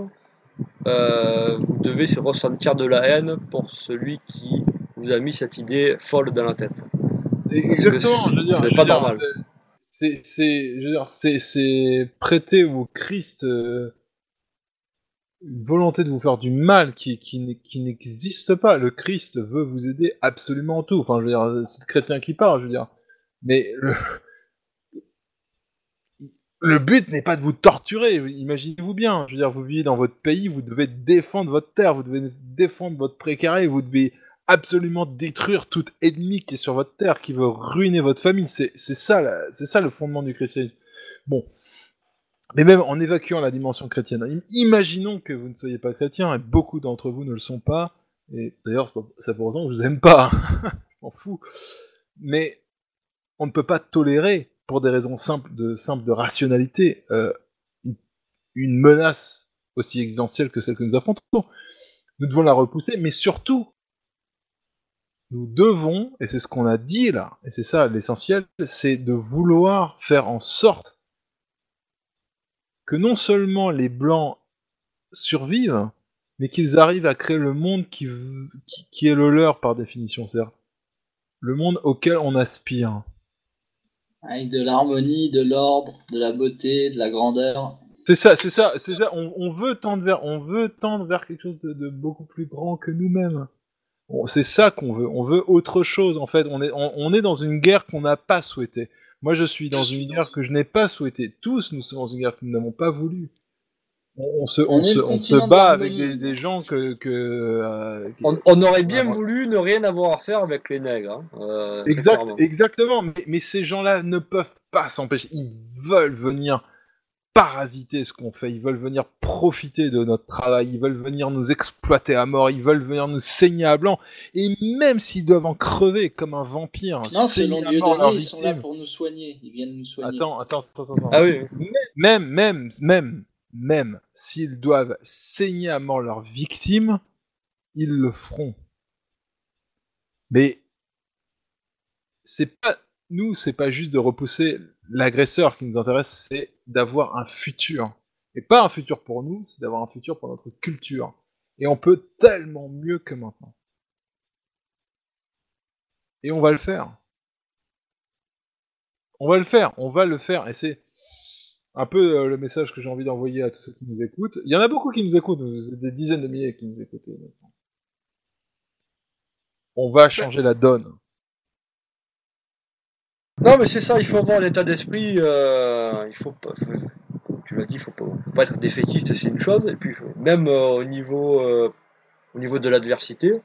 euh, vous devez se ressentir de la haine pour celui qui vous a mis cette idée folle dans la tête. Exactement, je veux dire, c'est pas dire, normal. euh, C'est, c'est, je veux dire, c'est, c'est prêter au Christ euh, une volonté de vous faire du mal qui, qui n'existe pas. Le Christ veut vous aider absolument en tout. Enfin, je veux dire, c'est le chrétien qui parle, je veux dire. Mais le, le but n'est pas de vous torturer. Imaginez-vous bien. Je veux dire, vous vivez dans votre pays, vous devez défendre votre terre, vous devez défendre votre précaré, vous devez absolument détruire tout ennemi qui est sur votre terre, qui veut ruiner votre famille. C'est ça, c'est ça le fondement du christianisme. Bon. Mais même en évacuant la dimension chrétienne, im- imaginons que vous ne soyez pas chrétien, et beaucoup d'entre vous ne le sont pas, et d'ailleurs, pas pour autant que je vous aime pas, je m'en fous. Mais on ne peut pas tolérer, pour des raisons simples de, rationalité, euh, une- menace aussi existentielle que celle que nous affrontons. Nous devons la repousser, mais surtout, nous devons, et c'est ce qu'on a dit là, et c'est ça l'essentiel, c'est de vouloir faire en sorte que non seulement les blancs survivent, mais qu'ils arrivent à créer le monde qui, qui est le leur par définition, c'est-à-dire le monde auquel on aspire. Avec de l'harmonie, de l'ordre, de la beauté, de la grandeur. C'est ça, c'est ça, c'est ça. On, veut tendre vers, on veut tendre vers quelque chose de, beaucoup plus grand que nous-mêmes. C'est ça qu'on veut. On veut autre chose. En fait, on est, on est dans une guerre qu'on n'a pas souhaitée. Moi, je suis dans une guerre que je n'ai pas souhaitée. Tous, nous sommes dans une guerre que nous n'avons pas voulu. On, se, on, On est se, le on se continent de bat avec des, des gens que, que euh, On, on aurait bien voulu ne rien avoir à faire avec les nègres. hein, euh, Exact, exactement. Mais, mais ces gens-là ne peuvent pas s'empêcher. Ils veulent venir parasiter ce qu'on fait. Ils veulent venir profiter de notre travail. Ils veulent venir nous exploiter à mort. Ils veulent venir nous saigner à blanc. Et même s'ils doivent en crever comme un vampire, Non, Dieudonné, ils sont là pour nous soigner. Ils viennent nous soigner. Attends, attends, attends, attends. Ah oui. Même, même, même, même s'ils doivent saigner à mort leurs victimes, ils le feront. Mais c'est pas nous, c'est pas juste de repousser l'agresseur qui nous intéresse, c'est d'avoir un futur. Et pas un futur pour nous, c'est d'avoir un futur pour notre culture. Et on peut tellement mieux que maintenant. Et on va le faire. On va le faire, on va le faire. Et c'est un peu euh, le message que j'ai envie d'envoyer à tous ceux qui nous écoutent. Il y en a beaucoup qui nous écoutent, des dizaines de milliers qui nous écoutent. maintenant. On va changer la donne. Non, mais c'est ça, il faut avoir l'état d'esprit. euh, il faut faut- tu l'as dit, il faut pas, faut pas être défaitiste, c'est une chose. Et puis, même euh, au niveau, au niveau de l'adversité,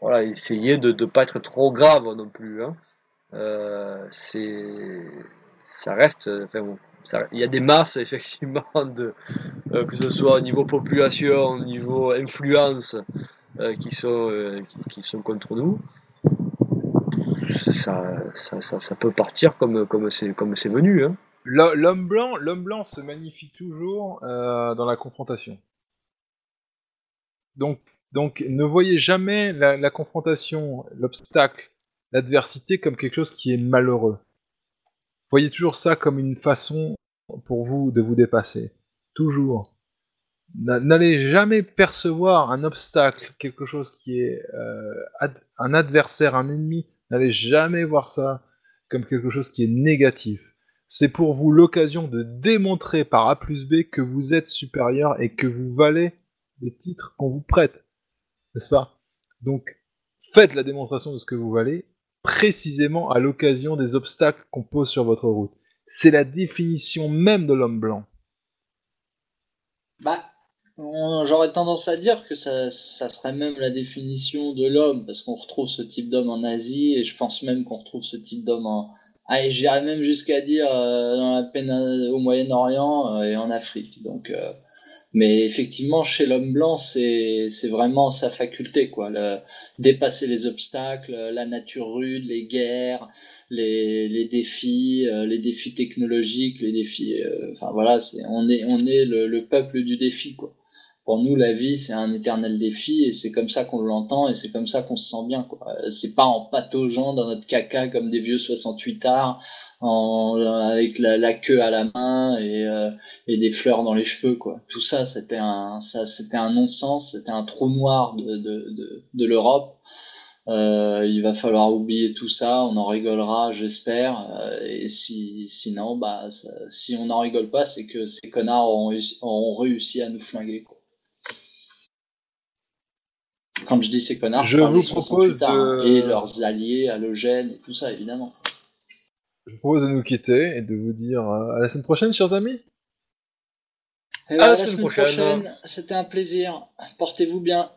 voilà, essayer de ne pas être trop grave non plus. Hein. Euh, c'est, ça reste. Enfin, bon, il y a des masses effectivement de, euh, que ce soit au niveau population, au niveau influence, euh, qui sont qui, sont contre nous ça, ça, ça, peut partir comme comme c'est comme c'est venu. Hein. L'ho- L'homme blanc, l'homme blanc se magnifie toujours dans la confrontation. Donc, donc, ne voyez jamais la confrontation, l'obstacle, l'adversité comme quelque chose qui est malheureux. Voyez toujours ça comme une façon pour vous de vous dépasser. Toujours. N'a- N'allez jamais percevoir un obstacle, quelque chose qui est euh, un adversaire, un ennemi. N'allez jamais voir ça comme quelque chose qui est négatif. C'est pour vous l'occasion de démontrer par A plus B que vous êtes supérieur et que vous valez les titres qu'on vous prête. N'est-ce pas? Donc, faites la démonstration de ce que vous valez précisément à l'occasion des obstacles qu'on pose sur votre route. C'est la définition même de l'homme blanc. Bah, j'aurais tendance à dire que ça, ça serait même la définition de l'homme, parce qu'on retrouve ce type d'homme en Asie, et je pense même qu'on retrouve ce type d'homme en... Ah, j'irais même jusqu'à dire euh, dans la pénin- au Moyen-Orient euh, et en Afrique. Donc, euh, mais effectivement, chez l'homme blanc, c'est vraiment sa faculté, quoi. Le, dépasser les obstacles, la nature rude, les guerres, les, les défis, euh, les défis technologiques, les défis. euh, Enfin voilà, c'est on est on est le, le peuple du défi quoi. Pour nous, la vie c'est un éternel défi et c'est comme ça qu'on l'entend et c'est comme ça qu'on se sent bien. Euh, C'est pas en pataugeant dans notre caca comme des vieux 68 arts, en avec la, la queue à la main et euh, et des fleurs dans les cheveux quoi. Tout ça c'était un non-sens, c'était un trou noir de de de, de l'Europe. Euh, il va falloir oublier tout ça, on en rigolera, j'espère. euh, et si, sinon, bah, si on n'en rigole pas, c'est que ces connards auront auront réussi à nous flinguer. Quoi. Quand je dis ces connards, Je parle vous des propose 68 arts, hein, de- et leurs alliés, halogènes et tout ça, évidemment. Je vous propose de nous quitter et de vous dire euh, à la semaine prochaine, chers amis. Et À la à la semaine semaine prochaine. prochaine, c'était un plaisir. Portez-vous bien.